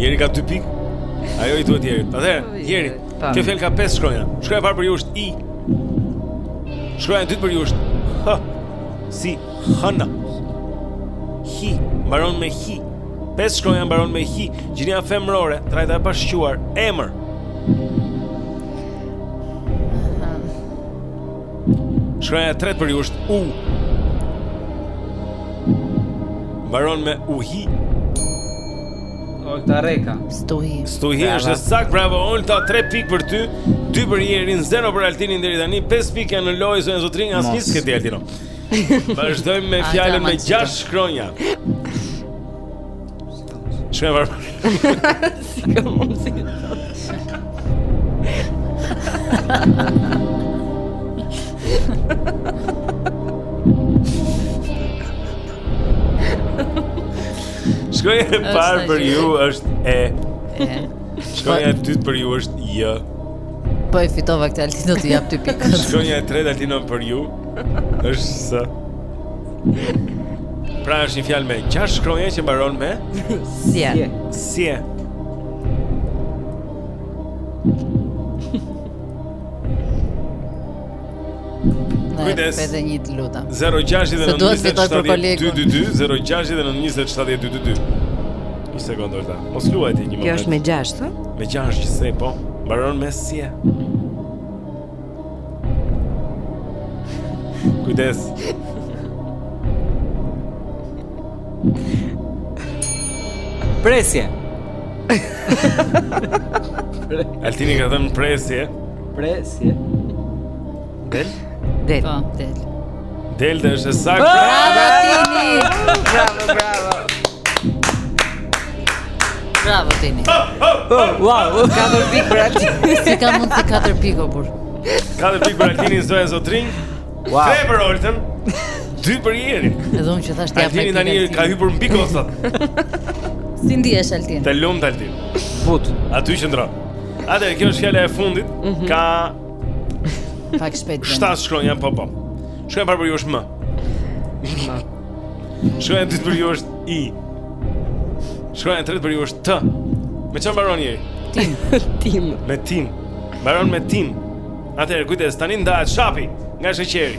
Jeri ka 2 pikë. Ajo i duhet Jerit. Atëherë, Jeri, kjo fjalë ka 5 shkronja. Shkronja e parë për ju është i. Shkronja e dytë për ju është h. Si hëna. Hi, mbaron me hi. Pesë shkronja mbaron me hi. Gjinia femrore, trajta e pashquar, emër. Shkronja e tretë për ju është u. Mbaron me uhi. Olta Reka. Stuhi. Stuhi është sakt, bravo Olta, 3 pikë për ty, 2 për Jerin, 0 për Altinin deri tani, 5 pikë janë në lojë zonja zotërinj, as nis këtë Altin. Vazhdojmë me fjalën me 6 shkronja. Çfarë? Si ka mundsi? Shkronja e parë për ju është e. Shkronja e dytë për ju është j. Po e fitova këtë Altin do të jap ty pikë. Shkronja e tretë Altin për ju është s. Pra është një fjalë me gjashtë shkronja që mbaron me sje. Sje. Kujdes. Edhe një të lutem. 0692070222 0692070222. Një sekondë është ta. Mos luaj ti një moment. Kjo është me gjashtë, ëh? Me gjashtë, gjithsej po. Mbaron me sje. Kujdes. Presje. Altini ka thënë presje. Presje. Del? Del. Po, del. Del dhe është e saktë. Bravo Tini. Bravo, bravo. Bravo Tini. Wow, katër pikë për atë. Si ka mundësi katër pikë o burrë? Katër pikë për Altinin zonja zotërinj. Wow. Tre për Oltën. Dy për Jerin. Edhe unë që thashë ti apo. Altini tani ka hyrë në pikë sot. Si ndihesh Altin? Të lumtë Altin. Fut. Aty qëndron. Atëherë kjo është fjala e fundit. Mhm. Ka Pak shpejt bëjmë. Shtatë shkronja janë po po. Shkronja e parë për ju është m. Shkronja e dytë për ju është i. Shkronja e tretë për ju është t. Me çfarë mbaron Jeri? Tim. tim. Me tim. Mbaron me tim. Atëherë kujdes, tani ndahet shapi nga sheqeri.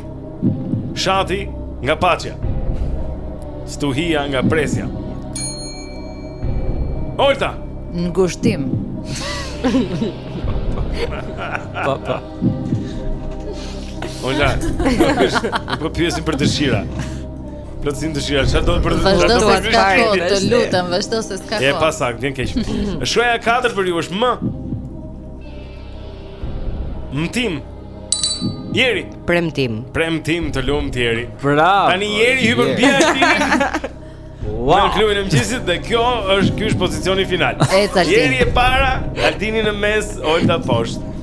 Shati nga paçja. Stuhia nga presja. Olta. Ngushtim. Pa pa. Olta. Nuk po pyesim për dëshira. Plotësim dëshira. Çfarë do të bësh? Vazhdo se s'ka kohë, të lutem, vazhdo se s'ka kohë. E pasaktë, vjen keq. Shkronja 4 për ju është m. Mtim. Jeri. Premtim. Premtim, të lumtë Jeri. Bravo. Tani Jeri hyn për bia Wow. Në klubin e mëngjesit dhe kjo është ky është pozicioni final. Jeri e para, Altini në mes, Olta poshtë.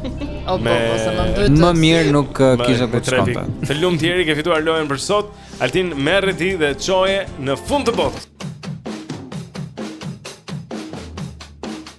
Po, me... Po, më mirë nuk uh, kisha për të shkonta. Të lumtë Jeri, ke fituar lojën për sot. Altin, merre ti dhe çoje në fund të botës.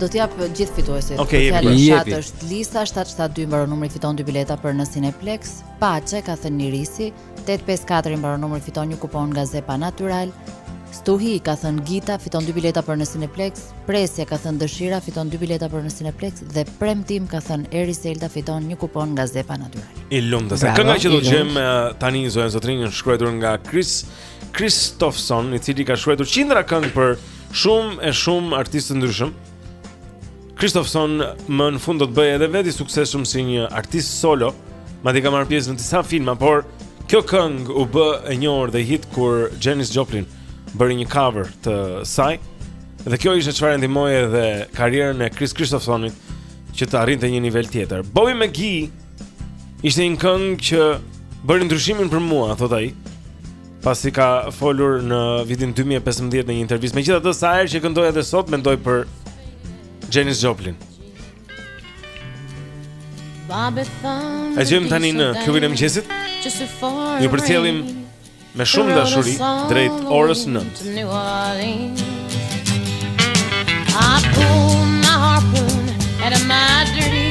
Do t'i jap gjithë fituesit. Okej, okay, jepi. Jepi. Është Lisa 772 mbaron numri fiton dy bileta për në Cineplex. Paçe ka thënë Irisi, 854 mbaron numri fiton një kupon nga Zepa Natural. Stuhi ka thënë Gita fiton dy bileta për në Cineplex. Presja ka thënë Dëshira fiton dy bileta për në Cineplex dhe Premtim ka thënë Eriselda fiton një kupon nga Zepa Natural. I lumtë se. Kënga që dëgjojmë eh, tani zonja zotërinj është shkruajtur nga Kris Kristofferson, i cili ka shkruajtur qindra këngë për Shumë e shumë artistë të ndryshëm. Kristofferson më në fund do të bëhej edhe vetë i suksesshëm si një artist solo. Madje ka marrë pjesë në disa filma, por kjo këngë u bë e njohur dhe hit kur Janis Joplin bëri një cover të saj. Dhe kjo ishte çfarë e ndihmoi edhe karrierën e Kris Kristoffersonit që të arrinte një nivel tjetër. Bobby McGee ishte një këngë që bëri ndryshimin për mua, thotë ai. pasi ka folur në vitin 2015 në një intervistë. Megjithatë, sa herë që e këndoj edhe sot mendoj për Janis Joplin. E dëgjojmë tani në klubin e mëngjesit? Ju përcjellim me shumë dashuri drejt orës 9. I pull my harpoon out of my dirty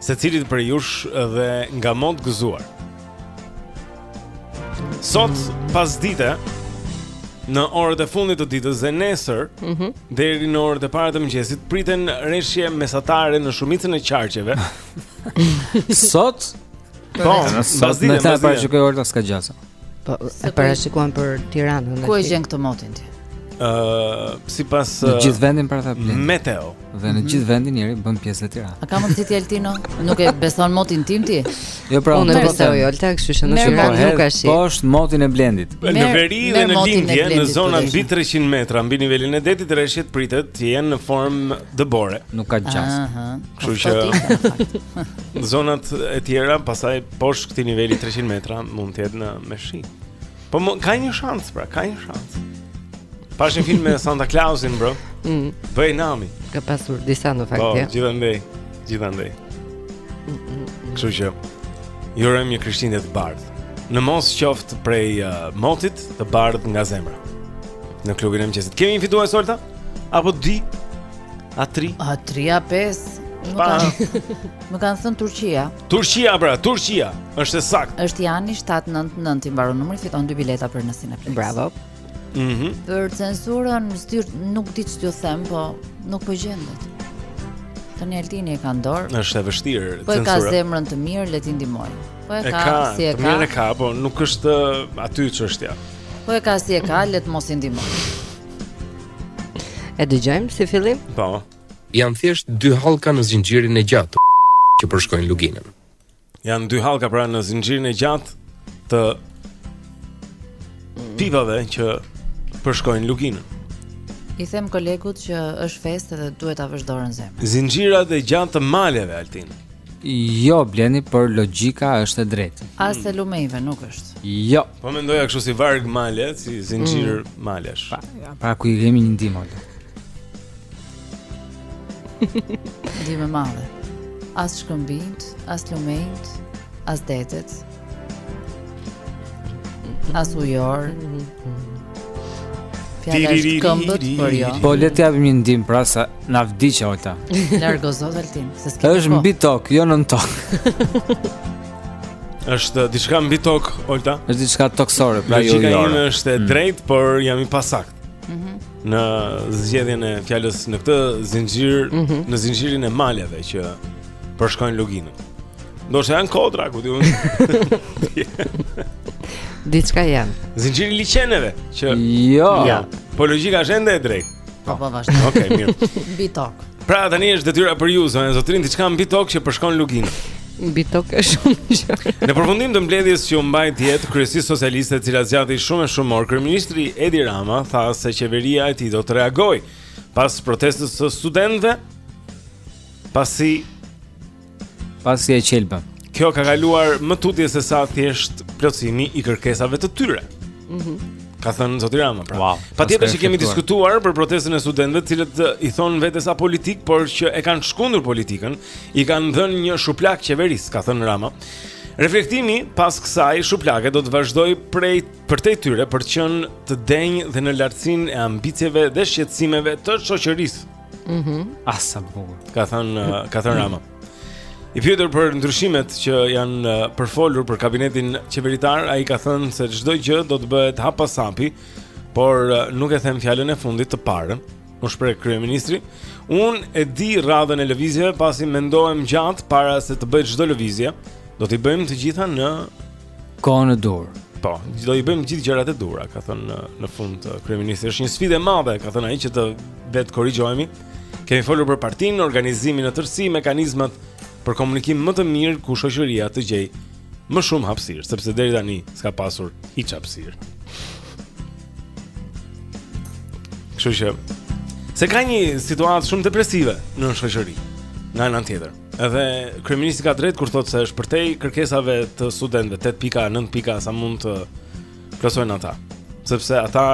Secilit prej jush dhe nga mot gëzuar Sot pasdite Në orët e fundit të ditës dhe nesër mm -hmm. Deri në orët e para të mëngjesit Priten reshje mesatare në shumicën e qarqeve Sot Po, në sot në të parë që këtë Olta s'ka gjasa Po, e parashikuan për Tiranën Ku e gjenë këtë motin ti? Uh, sipas Në uh, gjithë vendin pra tha Blendi Meteo Dhe në gjithë vendin njëri bën pjesë dhe Tirana A ka mundësi ti Altino? Nuk e beson motin tim ti? Jo pra unë e besoj Olta kështu që në qoftë nuk ka shi Po është motin e Blendit Në veri dhe në lindje Në zona mbi 300 metra Mbi nivelin e detit reshjet pritet të jenë në formë dëbore Nuk ka gjasë Kështu që në zonat e tjera, pastaj poshtë këtij niveli 300 metra mund të jenë me shi. Po më, ka një shans, pra, ka një shans. Pash një film me Santa Clausin, bro. Mm. Bëj nami. Ka pasur disa në fakt. Po, ja. gjithandej, gjithandej. Mm, mm, mm. Kështu që ju urojmë një Krishtlindje të bardhë. Në mos qoftë prej uh, motit të bardhë nga zemra. Në klubin e mëngjesit. Kemi një fitues Olta? Apo di A 3. A 3 a 5. Më kanë thënë Turqia. Turqia pra, Turqia. Është e saktë. Është Jani 799 i mbaron numri, fiton dy bileta për Cineplexx-in. Bravo. Mhm. Mm për censurën styrt nuk di ç'të them, po nuk po gjendet. Tani Altini e ka në dorë. Është e vështirë censura. Po e ka zemrën të mirë, le t'i ndihmojë. Po e, e ka, si e ka. Mirë e ka, po nuk është aty çështja. Po e ka si e ka, le të mos i ndihmojë. E dëgjojmë si fillim? Po. Janë thjesht dy hallka në zinxhirin e gjatë që përshkojnë luginën. Janë dy hallka pra në zinxhirin e gjatë të pipave që përshkojnë luginën. I them kolegut që është festë dhe duhet ta vësh dorën në zemër. Zinxhirë të gjatë të maleve Altin. Jo, Blendi por logjika është e drejtë. As e lumenjve nuk është. Jo. Po mendoja kështu si varg male, si zinxhir mm. malesh. Pa, ja, pra ku i kemi një ndihmë. Ndihmë e madhe. As shkëmbinjt, as lumenjt, as detet. As ujore. Fjala është këmbët, por jo. Po le të japim një ndihmë pra se na vdiq Olta. Largo zot Altin, se s'ke. Është mbi tokë, jo nën tokë. Është diçka mbi tokë, Olta? Është diçka tokësore, pra jo. Logjika ime është e mhm. drejtë, por jam i pasaktë. Mm -hmm. Në zgjedhjen e fjalës në këtë zinxhir, mm -hmm. në zinxhirin e maleve që përshkojnë luginën. Ndoshta janë kodra, ku di unë. Diçka janë. Zinxhiri i liqeneve që Jo. Ja. Po logjika është ende e drejtë. Po po vazhdo. Okej, okay, mirë. Mbi tokë. Pra tani është detyra për ju, zonja zotërinj, diçka mbi tokë që përshkon luginën. Mbi tokë është shumë gjë. Në përfundim të mbledhjes që u mbaj dje të kryesisë socialiste, e cila zgjati shumë e shumë orë, kryeministri Edi Rama tha se qeveria e tij do të reagojë pas protestës së studentëve, pasi Pasi në thelb kjo ka kaluar më tutje se sa thjesht plotësimi i kërkesave të tyre. Mhm. Mm ka thënë Zoti Rama pra. Wow, Patjetër që kemi diskutuar për protestën e studentëve, të cilët i thonë vetes apolitikë, por që e kanë shkundur politikën, i kanë dhënë një shuplakë qeverisë, ka thënë Rama. Reflektimi pas kësaj shuplake do të vazhdojë përtej tyre për të qenë të denjë dhe në lartësinë e ambicieve dhe shqetësimeve të shoqërisë. Mhm. Mm Ah sa bukur. Ka thënë uh, ka thënë Rama. I pyetur për ndryshimet që janë uh, përfolur për kabinetin qeveritar, ai ka thënë se çdo gjë do të bëhet hap pas hapi, por uh, nuk e them fjalën e fundit të parën. U shpreh kryeministri, "Unë e di radhën e lëvizjeve pasi mendohem gjatë para se të bëj çdo lëvizje. Do t'i bëjmë të gjitha në Kohën e duhur. Po, do i bëjmë gjithë gjërat e duhura, ka thënë në, në fund uh, kryeministri. Është një sfidë e madhe, ka thënë ai që të vetëkorrigjohemi. Kemi folur për partinë, organizimin në tërësi, mekanizmat për komunikim më të mirë ku shoqëria të gjejë më shumë hapësirë, sepse deri tani s'ka pasur hiç hapësirë. Kështu që se ka një situatë shumë depresive në shoqëri. Nga ana tjetër. Edhe kryeministri ka të drejtë kur thotë se është përtej kërkesave të studentëve, 8 pika, 9 pika sa mund të plotësojnë ata. Sepse ata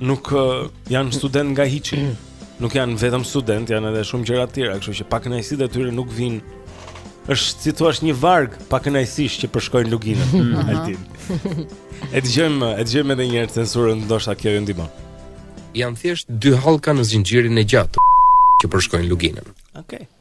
nuk janë studentë nga hiçi. Nuk janë vetëm studentë, janë edhe shumë gjëra të tjera, kështu që pakënaqësitë e tyre nuk vijnë është si thua është një varg pakënaqësish që përshkojnë luginën mhm. Altin. E dëgjojmë, e dëgjojmë edhe një herë censurën, ndoshta kjo ju ndihmon. Janë thjesht dy hallka në zinxhirin e gjatë që përshkojnë luginën. Okej. Okay.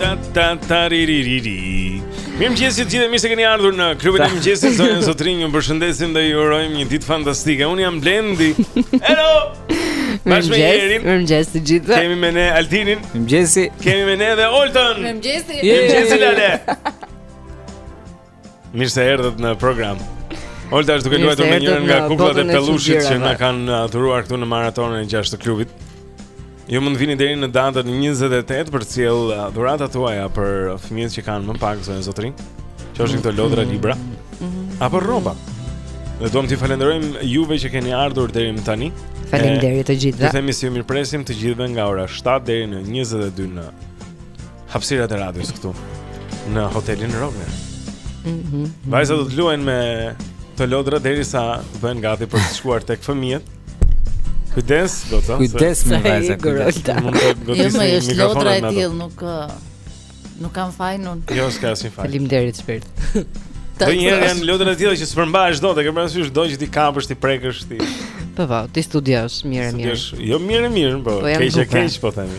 Ta ta ta ri ri ri ri. Mirëmëngjesi të gjithëve, mirë se keni ardhur në klubin e mëngjesit Zonja e zotërinj, ju përshëndesim dhe ju urojmë një ditë fantastike Unë jam Blendi Hello Mirëmëngjesi, mirëmëngjesi të gjithëve Kemi me ne Altinin Mirëmëngjesi Kemi me ne dhe Oltën Mirëmëngjesi Mirëmëngjesi Lale Mirë se erdhët në program. Olta është duke luajtur me njërën nga kuklat e pelushit që na kanë uh, dhuruar këtu në maratonën e gjashtë të klubit. Ju mund të vini deri në datën 28 për të sjellë uh, dhuratat tuaja për fëmijët që kanë më pak zonja zotërinj, qofshin këto lodra mm-hmm. libra mm-hmm. apo rroba. Ne duam t'ju falenderojmë juve që keni ardhur deri më tani. Faleminderit të gjithëve. Ju themi se ju mirëpresim të gjithëve nga ora 7 deri në 22 në Hapësirat e radios këtu në hotelin Rogner. Mhm. Mm Vajzat do të luajnë me të lodra derisa bëhen gati për të shkuar tek fëmijët. Kujdes, do të. Kujdes me vajzën. Kujdes. Jo, më është lodra e tillë, nuk nuk kam fajin unë. Jo, s'ka asnjë faj. Faleminderit shpirt. Do një herë janë lodra të tilla që s'përmbahesh dot, e ke parasysh do që t'i kapësh t'i prekësh t'i. Po po, t'i studiosh mirë mirë. Studiosh, jo mirë mirë, po, po keq e keq po themi.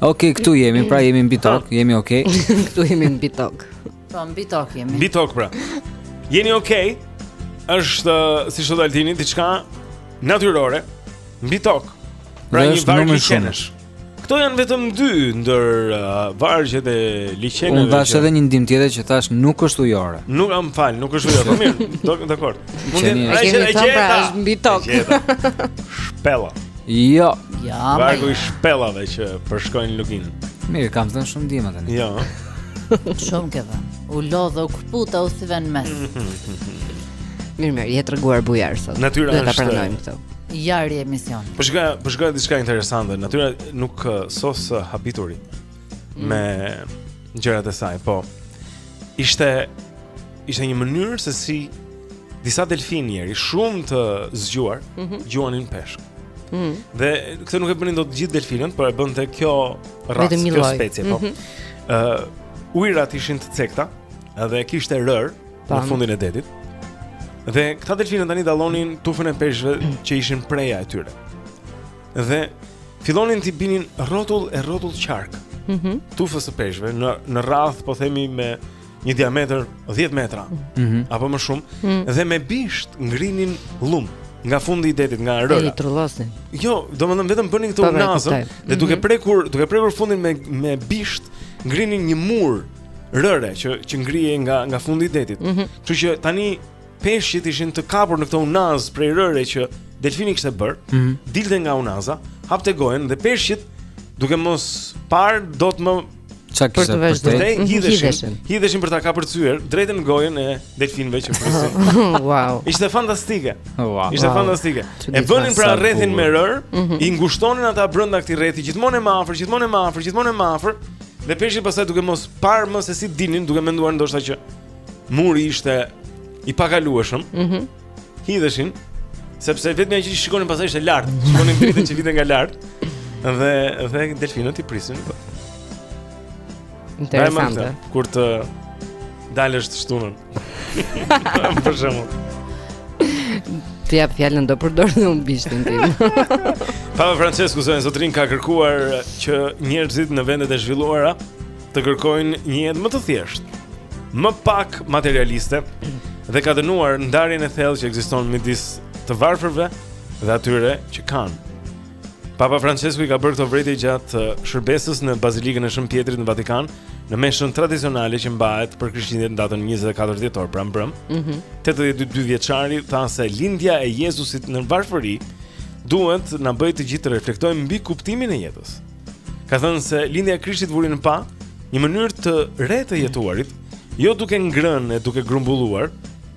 Ok, këtu jemi, pra jemi mbi tok, ah. jemi ok. këtu jemi mbi tok. Po mbi tok jemi. Mbi tok pra. Jeni ok? Është si sot Altini diçka natyrore mbi tok. Pra një varg liqenesh. Këto janë vetëm dy ndër uh, vargjet e liqeneve. Unë thash edhe një ndihmë tjetër që thash nuk është ujore. Nuk a më fal, nuk është ujore. Po mirë, dakor. Mund të thënë pra, është mbi tok. Shpella. Jo. Ja, ma. Vargu i shpellave që përshkojnë luginën. Mirë, kam dhënë shumë ndihma tani. Jo. Shumë ke dhënë. U lodhe, u këputa, u theve në mes. Mirë, mirë, je treguar bujar sot. Natyra Duhet ta është- pranojmë këtë. Jari emision. Po shikoj, po shikoj diçka interesante. Natyra nuk eh, sos eh, habituri me gjërat e saj, po. Ishte ishte një mënyrë se si disa delfinë njeri shumë të zgjuar mm -hmm. gjuanin peshk. Mm -hmm. Dhe këtë nuk e bënin dot gjithë delfinët, por e bënte kjo racë, kjo specie, po. Mm -hmm. uh, ujrat ishin të cekta dhe kishte rërë Tam. në fundin e detit. Dhe këta delfinë tani dallonin tufën e peshqve që ishin preja e tyre. Dhe fillonin t'i binin rrotull e rrotull qark. Mhm. Mm tufës së peshqve në në rreth, po themi me një diametër 10 metra mm -hmm. apo më shumë mm -hmm. dhe me bisht ngrinin llum nga fundi i detit, nga rëra. A i trullosin. Jo, domethënë vetëm bënin këtë po, unazën dhe mhm. duke prekur, duke prekur fundin me me bisht, ngrinin një mur rëre që që ngrihej nga nga fundi i detit. Mhm. Kështu që tani peshqit ishin të kapur në këtë unazë prej rëre që delfini kishte bërë. Mm -hmm. Dilte nga unaza, hapte gojën dhe peshqit duke mos parë do të më çka kishte për të vëzhguar. Mhm, hidheshin, hidheshin për ta kapërcyer drejt e në gojën e delfinëve që presin. wow. Ishte fantastike. Wow. Ishte wow. fantastike. E bënin pra rrethin me rërë, mm -hmm. i ngushtonin ata brenda këtij rrethi gjithmonë më afër, gjithmonë më afër, gjithmonë më afër. Dhe peshqit pastaj duke mos parë më se si dilnin, duke menduar ndoshta që muri ishte i pakalueshëm. Mhm. Mm Hidheshin sepse e vetmja që shikonin pastaj ishte lart. Shikonin dritën që vinte nga lart. Dhe dhe delfinët i prisin. Interesante. Kur të dalësh të shtunën. Për shembull. Të jap fjalën do përdor dhe unë bishtin tim. Papa Francesku zonja zotërinj ka kërkuar që njerëzit në vendet e zhvilluara të kërkojnë një jetë më të thjeshtë, më pak materialiste dhe ka dënuar ndarjen e thellë që ekziston midis të varfërve dhe atyre që kanë. Papa Francesku i ka bërë këto vërejtje gjatë uh, shërbesës në Bazilikën e Shën Pjetrit në Vatikan, në meshën tradicionale që mbahet për Krishtlindje në datën 24 dhjetor pra mbrëm. Ëh. Mm 82 vjeçari tha se lindja e Jezusit në varfëri duhet na bëjë të gjithë të reflektojmë mbi kuptimin e jetës. ka thënë se lindja e Krishtit vuri në pah një mënyrë të re të jetuarit, jo duke ngrënë e duke grumbulluar,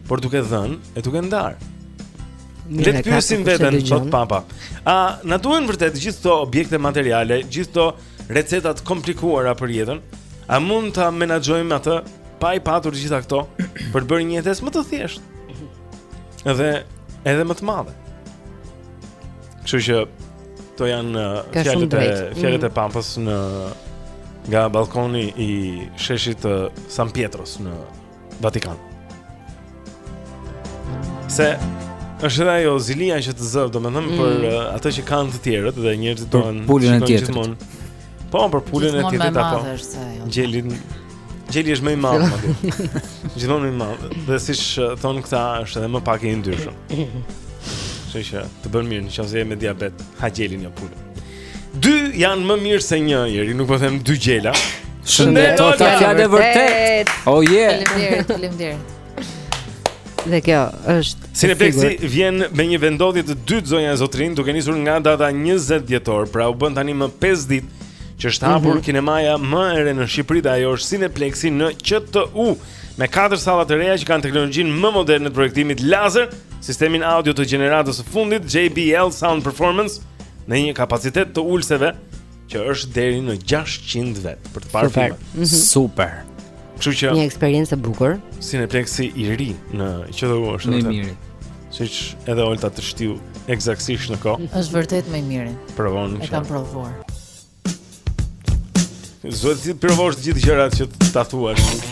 por duke dhënë e duke ndarë. Le të pyesim veten, thotë Papa. A na duhen vërtet gjithë këto objekte materiale, gjithë këto receta të komplikuara për jetën? A mund ta menaxhojmë atë pa i patur të gjitha këto për të bërë një jetesë më të thjeshtë? Edhe edhe më të madhe. Kështu që këto janë uh, fjalët e fjalët e mm. Papës në nga balkoni i sheshit të uh, San Pietros në Vatikan. Se është edhe ajo zilia që të zë, domethënë mm. për uh, atë që kanë të tjerët dhe njerëzit duan pulën e tjetrit. Po, për pulën e tjetrit apo. Gjelin. Gjeli është më i madh aty. Gjithmonë më i madh. Dhe siç uh, thonë këta, është edhe më pak i yndyrshëm. Kështu që të bën mirë nëse je me diabet, ha gjelin jo pulën. Dy janë më mirë se një, Jeri, nuk po them dy gjela. Shëndet, të fala vërtet. Oh yeah. Faleminderit, faleminderit. Dhe kjo është Cineplexi vjen me një vendodhje të dytë zonja e zotërinj, duke nisur nga data 20 dhjetor, pra u bënë tani më 5 ditë që është hapur mm -hmm. kinemaja më e re në Shqipëri dhe ajo është Cineplexi në QTU, me katër salla të reja që kanë teknologjinë më moderne të projektimit laser, sistemin audio të gjeneratës së fundit JBL Sound Performance dhe një kapacitet të ulëseve që është deri në 600 vetë për të parë filmin. Mm -hmm. Super. Kështu që një eksperiencë e bukur. Cineplexi i ri në QTU është më i miri. Siç edhe Olta të shtiu ekzaktësisht në kohë. Është vërtet më i miri. Provon. E kam provuar. Do t'i provosh të gjithë gjërat që ta thuash.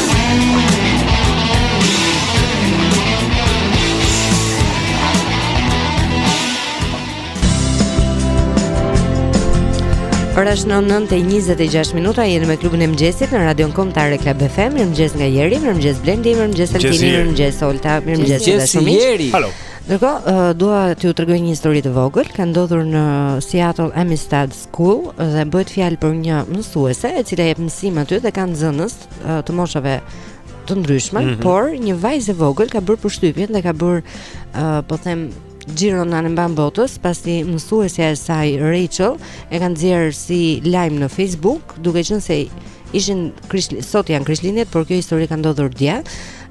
Ora është 9:26 minuta, jeni me klubin e mëngjesit në Radion Kombëtare Club FM. Mirëmëngjes nga Jeri, mirëmëngjes Blendi, mirëmëngjes Altini, mirëmëngjes Olta, mirëmëngjes të dashur miq. Halo. Ndërkohë, uh, dua t'ju tregoj një histori të vogël. Ka ndodhur në Seattle Amistad School dhe bëhet fjalë për një mësuese e cila jep mësim aty dhe ka nxënës të moshave të ndryshme, mm -hmm. por një vajzë e vogël ka bërë përshtypjen dhe ka bërë uh, po them xhiron anembanë botës, pasi mësuesja e saj Rachel e ka nxjerr si lajm në Facebook, duke qenë se ishin krishli, sot janë krishtlindjet, por kjo histori ka ndodhur dje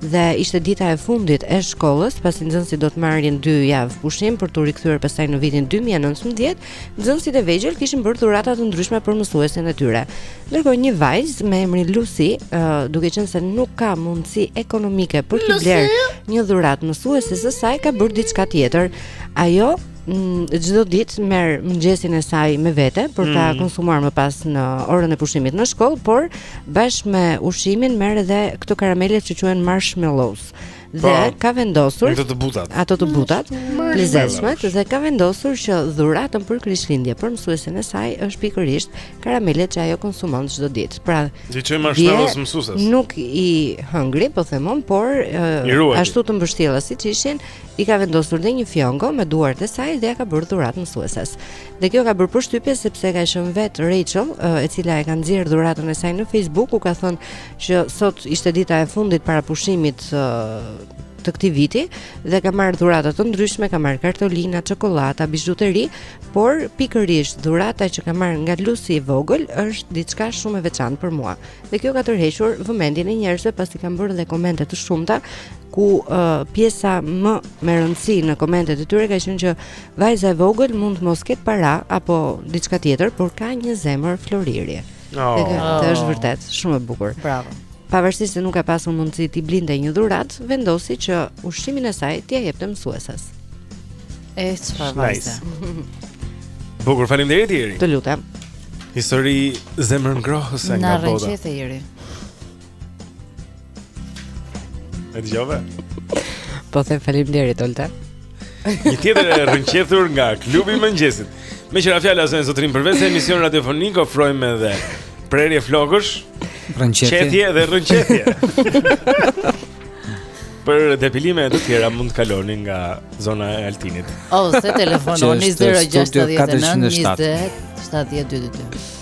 dhe ishte dita e fundit e shkollës, pasi nxënësit do të marrin 2 javë pushim për t'u rikthyer pastaj në vitin 2019 Nxënësit e vegjël kishin bërë dhurata të ndryshme për mësuesen e tyre. Ndërkohë një vajzë me emrin Lucy, uh, duke qenë se nuk ka mundësi ekonomike për të blerë një dhuratë mësueses së saj, ka bërë diçka tjetër. Ajo çdo mm, ditë merr mëngjesin e saj me vete për ta mm. konsumuar më pas në orën e pushimit në shkollë, por bashkë me ushqimin merr edhe këto karamele që quhen marshmallows. dhe pa, po. ka vendosur ato të butat, ato të butat, lezetshmet dhe ka vendosur që dhuratën për Krishtlindje për mësuesen e saj është pikërisht karamelet që ajo konsumon çdo ditë. Pra, t'i çojë marshmallows mësueses. Nuk i hëngri, po themon, por uh, ashtu të mbështjella siç ishin, i ka vendosur dhe një fjongo me duart e saj dhe ia ka bërë dhuratë mësueses. Dhe kjo ka bërë përshtypje sepse ka qenë vetë Rachel, uh, e cila e ka nxjerrë dhuratën e saj në Facebook, u ka thënë që sot ishte dita e fundit para pushimit të këtij viti dhe ka marrë dhurata të ndryshme, ka marrë kartolina, çokollata, bizhuteri, por pikërisht dhurata që ka marrë nga Lucy e vogël është diçka shumë e veçantë për mua. Dhe kjo ka tërhequr vëmendjen e njerëzve pasi kanë bërë dhe komente të shumta ku uh, pjesa më me rëndësi në komentet e tyre ka qenë që vajza e vogël mund të mos ketë para apo diçka tjetër, por ka një zemër floriri. Oh. Dhe oh. është vërtet shumë e bukur. Bravo. Pavarësisht se nuk ka pasur mundësi t'i blinte një dhuratë, vendosi që ushqimin e saj t'ia jepte mësueses. E çfarë vajza. Bukur, faleminderit Jeri. Të lutem. Histori zemërngrohëse nga bota. Na rrëqethe Jeri. E dëgjove? Po them faleminderit, Olta. Një tjetër e rënqethur nga klubi i mëngjesit. Meqë ra fjala zonjë zotëri përveçse emision radiofonik, ofrojmë edhe prerje flokësh, qethje dhe rrënqethje. Për depilime e të tjera mund të kaloni nga zona e altinit. Ose telefononi 069 20 70 22.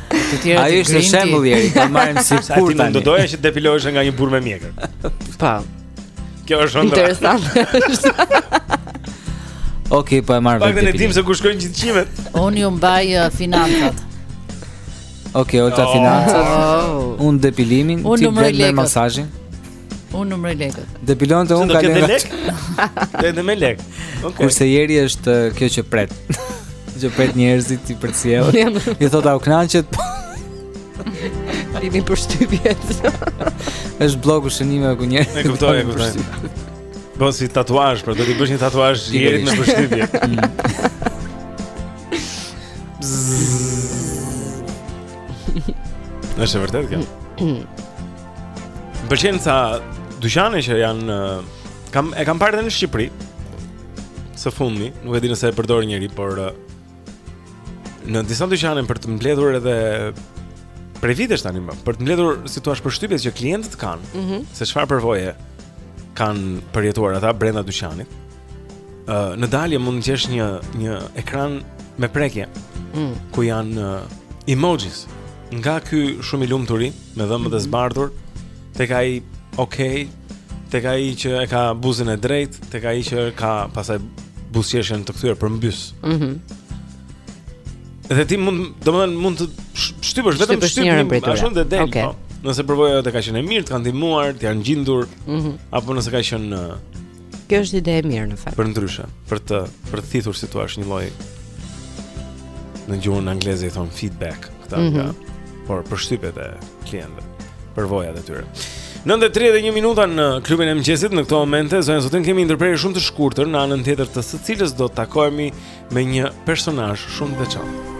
Të tjerë Ai është shembull i ri, po marrim si kur tani. Do doja që të depilohesha nga një burrë me mjekër. Pa. Kjo është shumë interesant. Okej, po e marr vetë. Paktën e dimë se ku shkojnë gjithë qimet. Unë ju mbaj uh, financat. Okej, okay, Olta oh. financat. Oh. Unë depilimin, ti bën masazhin. Unë numëroj lekët. Depilonte unë kaloj. Të lek? Të edhe me lek. Okej. Kurse Jeri është uh, kjo që pret. Që pret njerëzit i përcjell. I thot au kënaqet. Po. Jemi përshtypjet. Është blloku shënime ku njerëzit. E kuptoj, e kuptoj. Bën si tatuazh, pra do të bësh një tatuazh Jeri me përshtypje. Është vërtet kjo. Më pëlqejnë ca dyqane që janë kam e kam parë edhe në Shqipëri. Së fundmi, nuk e di nëse e përdor njeri, por në disa dyqane për të mbledhur edhe prej vitesh tanimë, për të mbledhur si të thuash përshtypjet që klientët kanë, mm -hmm. se çfarë përvoje kanë përjetuar ata brenda dyqanit. në dalje mund të gjesh një një ekran me prekje mm. ku janë uh, emojis nga ky shumë i lumtur me dhëmbët e mhm. zbardhur tek ai ok tek ai që e ka buzën e drejtë tek ai që ka pastaj buzëqeshjen të kthyer përmbys mm -hmm. dhe ti mund domethënë mund të shtypësh vetëm shtyp një ashtu dhe del okay. po nëse përvoja të ka qenë e mirë të kanë ndihmuar të janë gjendur mm -hmm. apo nëse ka qenë uh, Kjo është ide e mirë në fakt. Përndryshe, për të për të thithur si të thuash një lloj në gjuhën angleze i thonë feedback këta mm -hmm. nga mhm. por përshtypjet e klientëve, përvojat e tyre. 9:31 minuta në klubin e mëngjesit në këto momente zonja zotërinj kemi ndërprerje shumë të shkurtër në anën tjetër të së cilës do të takohemi me një personazh shumë të veçantë.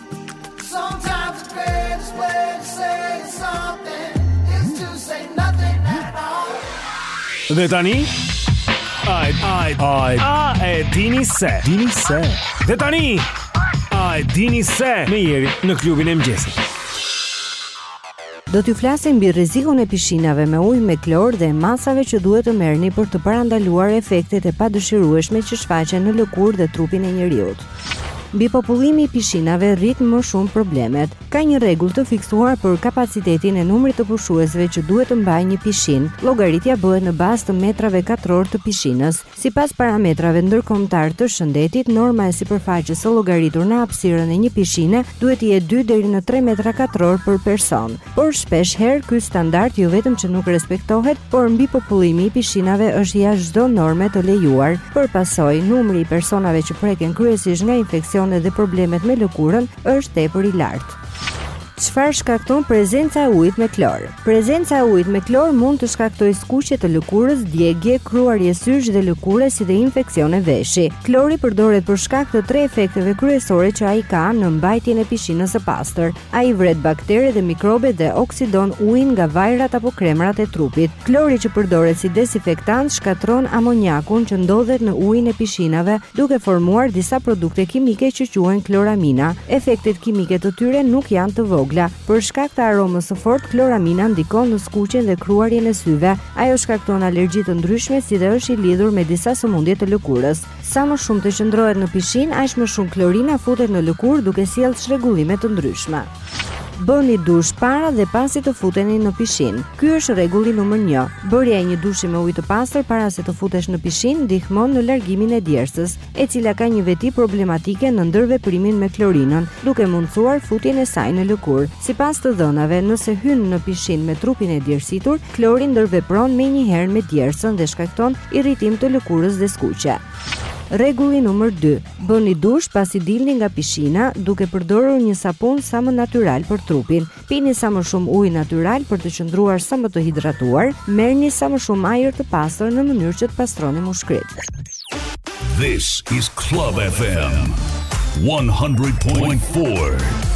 Dhe tani Ai ai ai a e dini se dini se Dhe tani A e dini se me Jerin në klubin e mëngjesit Do t'ju flasim mbi rrezikun e pishinave me ujë me klor dhe masave që duhet të merrni për të parandaluar efektet e padëshirueshme që shfaqen në lëkurë dhe trupin e njeriut. Mbipopullimi i pishinave rrit më shumë problemet. Ka një rregull të fiksuar për kapacitetin e numrit të pushuesve që duhet të mbajë një pishinë. Llogaritja bëhet në bazë të metrave katrorë të pishinës. Sipas parametrave ndërkombëtarë të shëndetit, norma e sipërfaqes së llogaritur në hapësirën e një pishine duhet të jetë dy deri në tre metra katrorë për person. Por shpeshherë ky standard jo vetëm që nuk respektohet, por mbipopullimi i pishinave është jashtë çdo norme të lejuar. Për pasojë, numri i personave që preken kryesisht nga infeksionet dhe problemet me lëkurën është tepër i lartë. Çfarë shkakton prezenca e ujit me klor? Prezenca e ujit me klor mund të shkaktojë skuqje të lëkurës, djegje, kruarje sysh dhe lëkure si dhe infeksione veshi. Klori përdoret për shkak të tre efekteve kryesore që ai ka në mbajtjen e pishinës së pastër. Ai vret bakteret dhe mikrobet dhe oksidon ujin nga vajrat apo kremrat e trupit. Klori që përdoret si desinfektant shkatërron amoniakun që ndodhet në ujin e pishinave duke formuar disa produkte kimike që quhen kloramina. Efektet kimike të tyre nuk janë të vogla. Për shkak të aromës së fortë, kloramina ndikon në skuqjen dhe kruarjen e syve. Ajo shkakton alergji të ndryshme si dhe është i lidhur me disa sëmundje të lëkurës. Sa më shumë të qëndrohet në pishinë, aq më shumë klorina futet në lëkurë duke sjellë çrregullime të ndryshme. Bëni dush para dhe pasi të futeni në pishinë. Ky është rregulli numër një. Bërja e një dushi me ujë të pastër para se të futesh në pishinë ndihmon në largimin e djersës, e cila ka një veti problematike në ndërveprimin me klorinën, duke mundësuar futjen e saj në lëkurë. Sipas të dhënave, nëse hyn në pishinë me trupin e djersitur, klori ndërvepron menjëherë me djersën dhe shkakton irritim të lëkurës dhe skuqje. Rregulli numër 2. Bëni dush pasi dilni nga pishina duke përdorur një sapun sa më natyral për trupin. Pini sa më shumë ujë natyral për të qëndruar sa më të hidratuar. Merrni sa më shumë ajër të pastër në mënyrë që të pastroni mushkëritë. This is Club FM 100.4.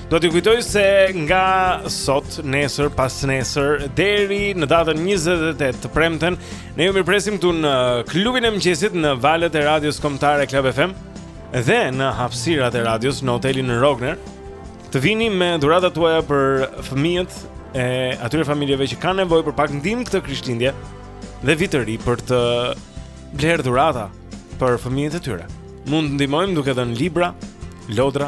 Do t'ju kujtoj se nga sot, nesër, pas nesër, deri në datën 28 të premten, ne ju mirëpresim këtu në klubin e mëngjesit në valët e radios kombëtare Club FM dhe në hapësirat e radios në hotelin Rogner. Të vini me dhuratat tuaja për fëmijët e atyre familjeve që kanë nevojë për pak ndihmë këtë Krishtlindje dhe vit të ri për të blerë dhurata për fëmijët e tyre. Mund të ndihmojmë duke dhënë libra, lodra,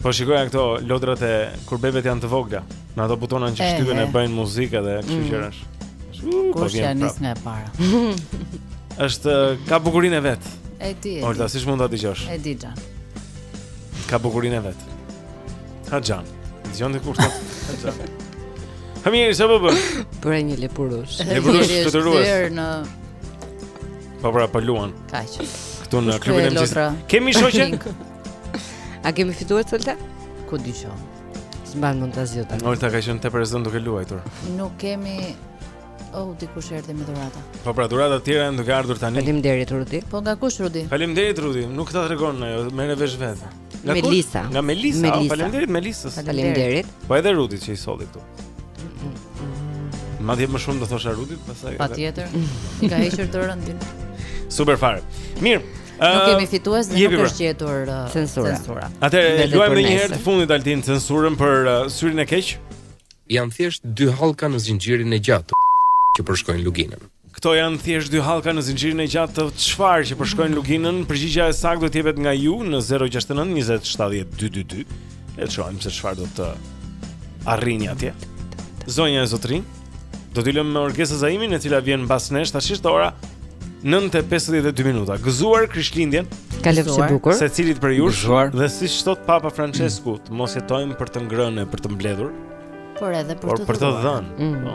Po shikoja këto lodrat e kur bebet janë të vogla, me ato butona që shtypen e bëjnë muzikë edhe kështu mm. gjërash. Po kush ia nis nga e para? Është ka bukurinë e vet. E di. Olta, siç mund ta dëgjosh. E di xhan. Ka bukurinë e vet. Ha xhan. Dëgjon të kurtë. Ha xhan. Ha mirë, sa po bën? Për një lepurush. Lepurush fluturues. Në Po pra, po luan. Kaq. Këtu në klubin e mëngjesit. Kemi shoqe? A kemi fitues Olta? Ku di shoh. S'mbaj mend ta zgjidhja. Olta ka qenë te prezant duke luajtur. Nuk kemi Oh, dikush erdhi me dhurata. Po pra, dhurata të tjera janë duke ardhur tani. Faleminderit Rudi. Po nga kush Rudi? Faleminderit Rudi, nuk ta tregon ajo, merr vesh vetë. Nga Melisa. Nga Melisa, oh, faleminderit Melisës. Faleminderit. Po edhe Rudi që i solli këtu. Madje më shumë do thosha Rudit pastaj Patjetër Ka heqër të rëndin Super fare Mirë Nuk kemi fitues dhe nuk pra. është gjetur uh, censura. censura. Atëherë luajmë edhe një herë të fundit Altin censurën për uh, syrin e keq. Janë thjesht dy hallka në zinxhirin e gjatë që përshkojnë luginën. Këto janë thjesht dy hallka në zinxhirin e gjatë të çfarë që përshkojnë luginën. Përgjigja e saktë do të jepet nga ju në 069 20 70 222. Le të shohim se çfarë do të arrini atje. Zonja e zotërinj, do t'ju lëmë me Orgesa Zaimin, e cila vjen mbas nesh tash është ora 9:52 minuta. Gëzuar Krishtlindjen. Kalofshi Gëzuar. bukur. Secilit prej jush Gëzuar. dhe siç thotë Papa Françesku, të mos jetojmë për të ngrënë e për të mbledhur, Por edhe për por të për të dhënë. dhënë. Mm. Po.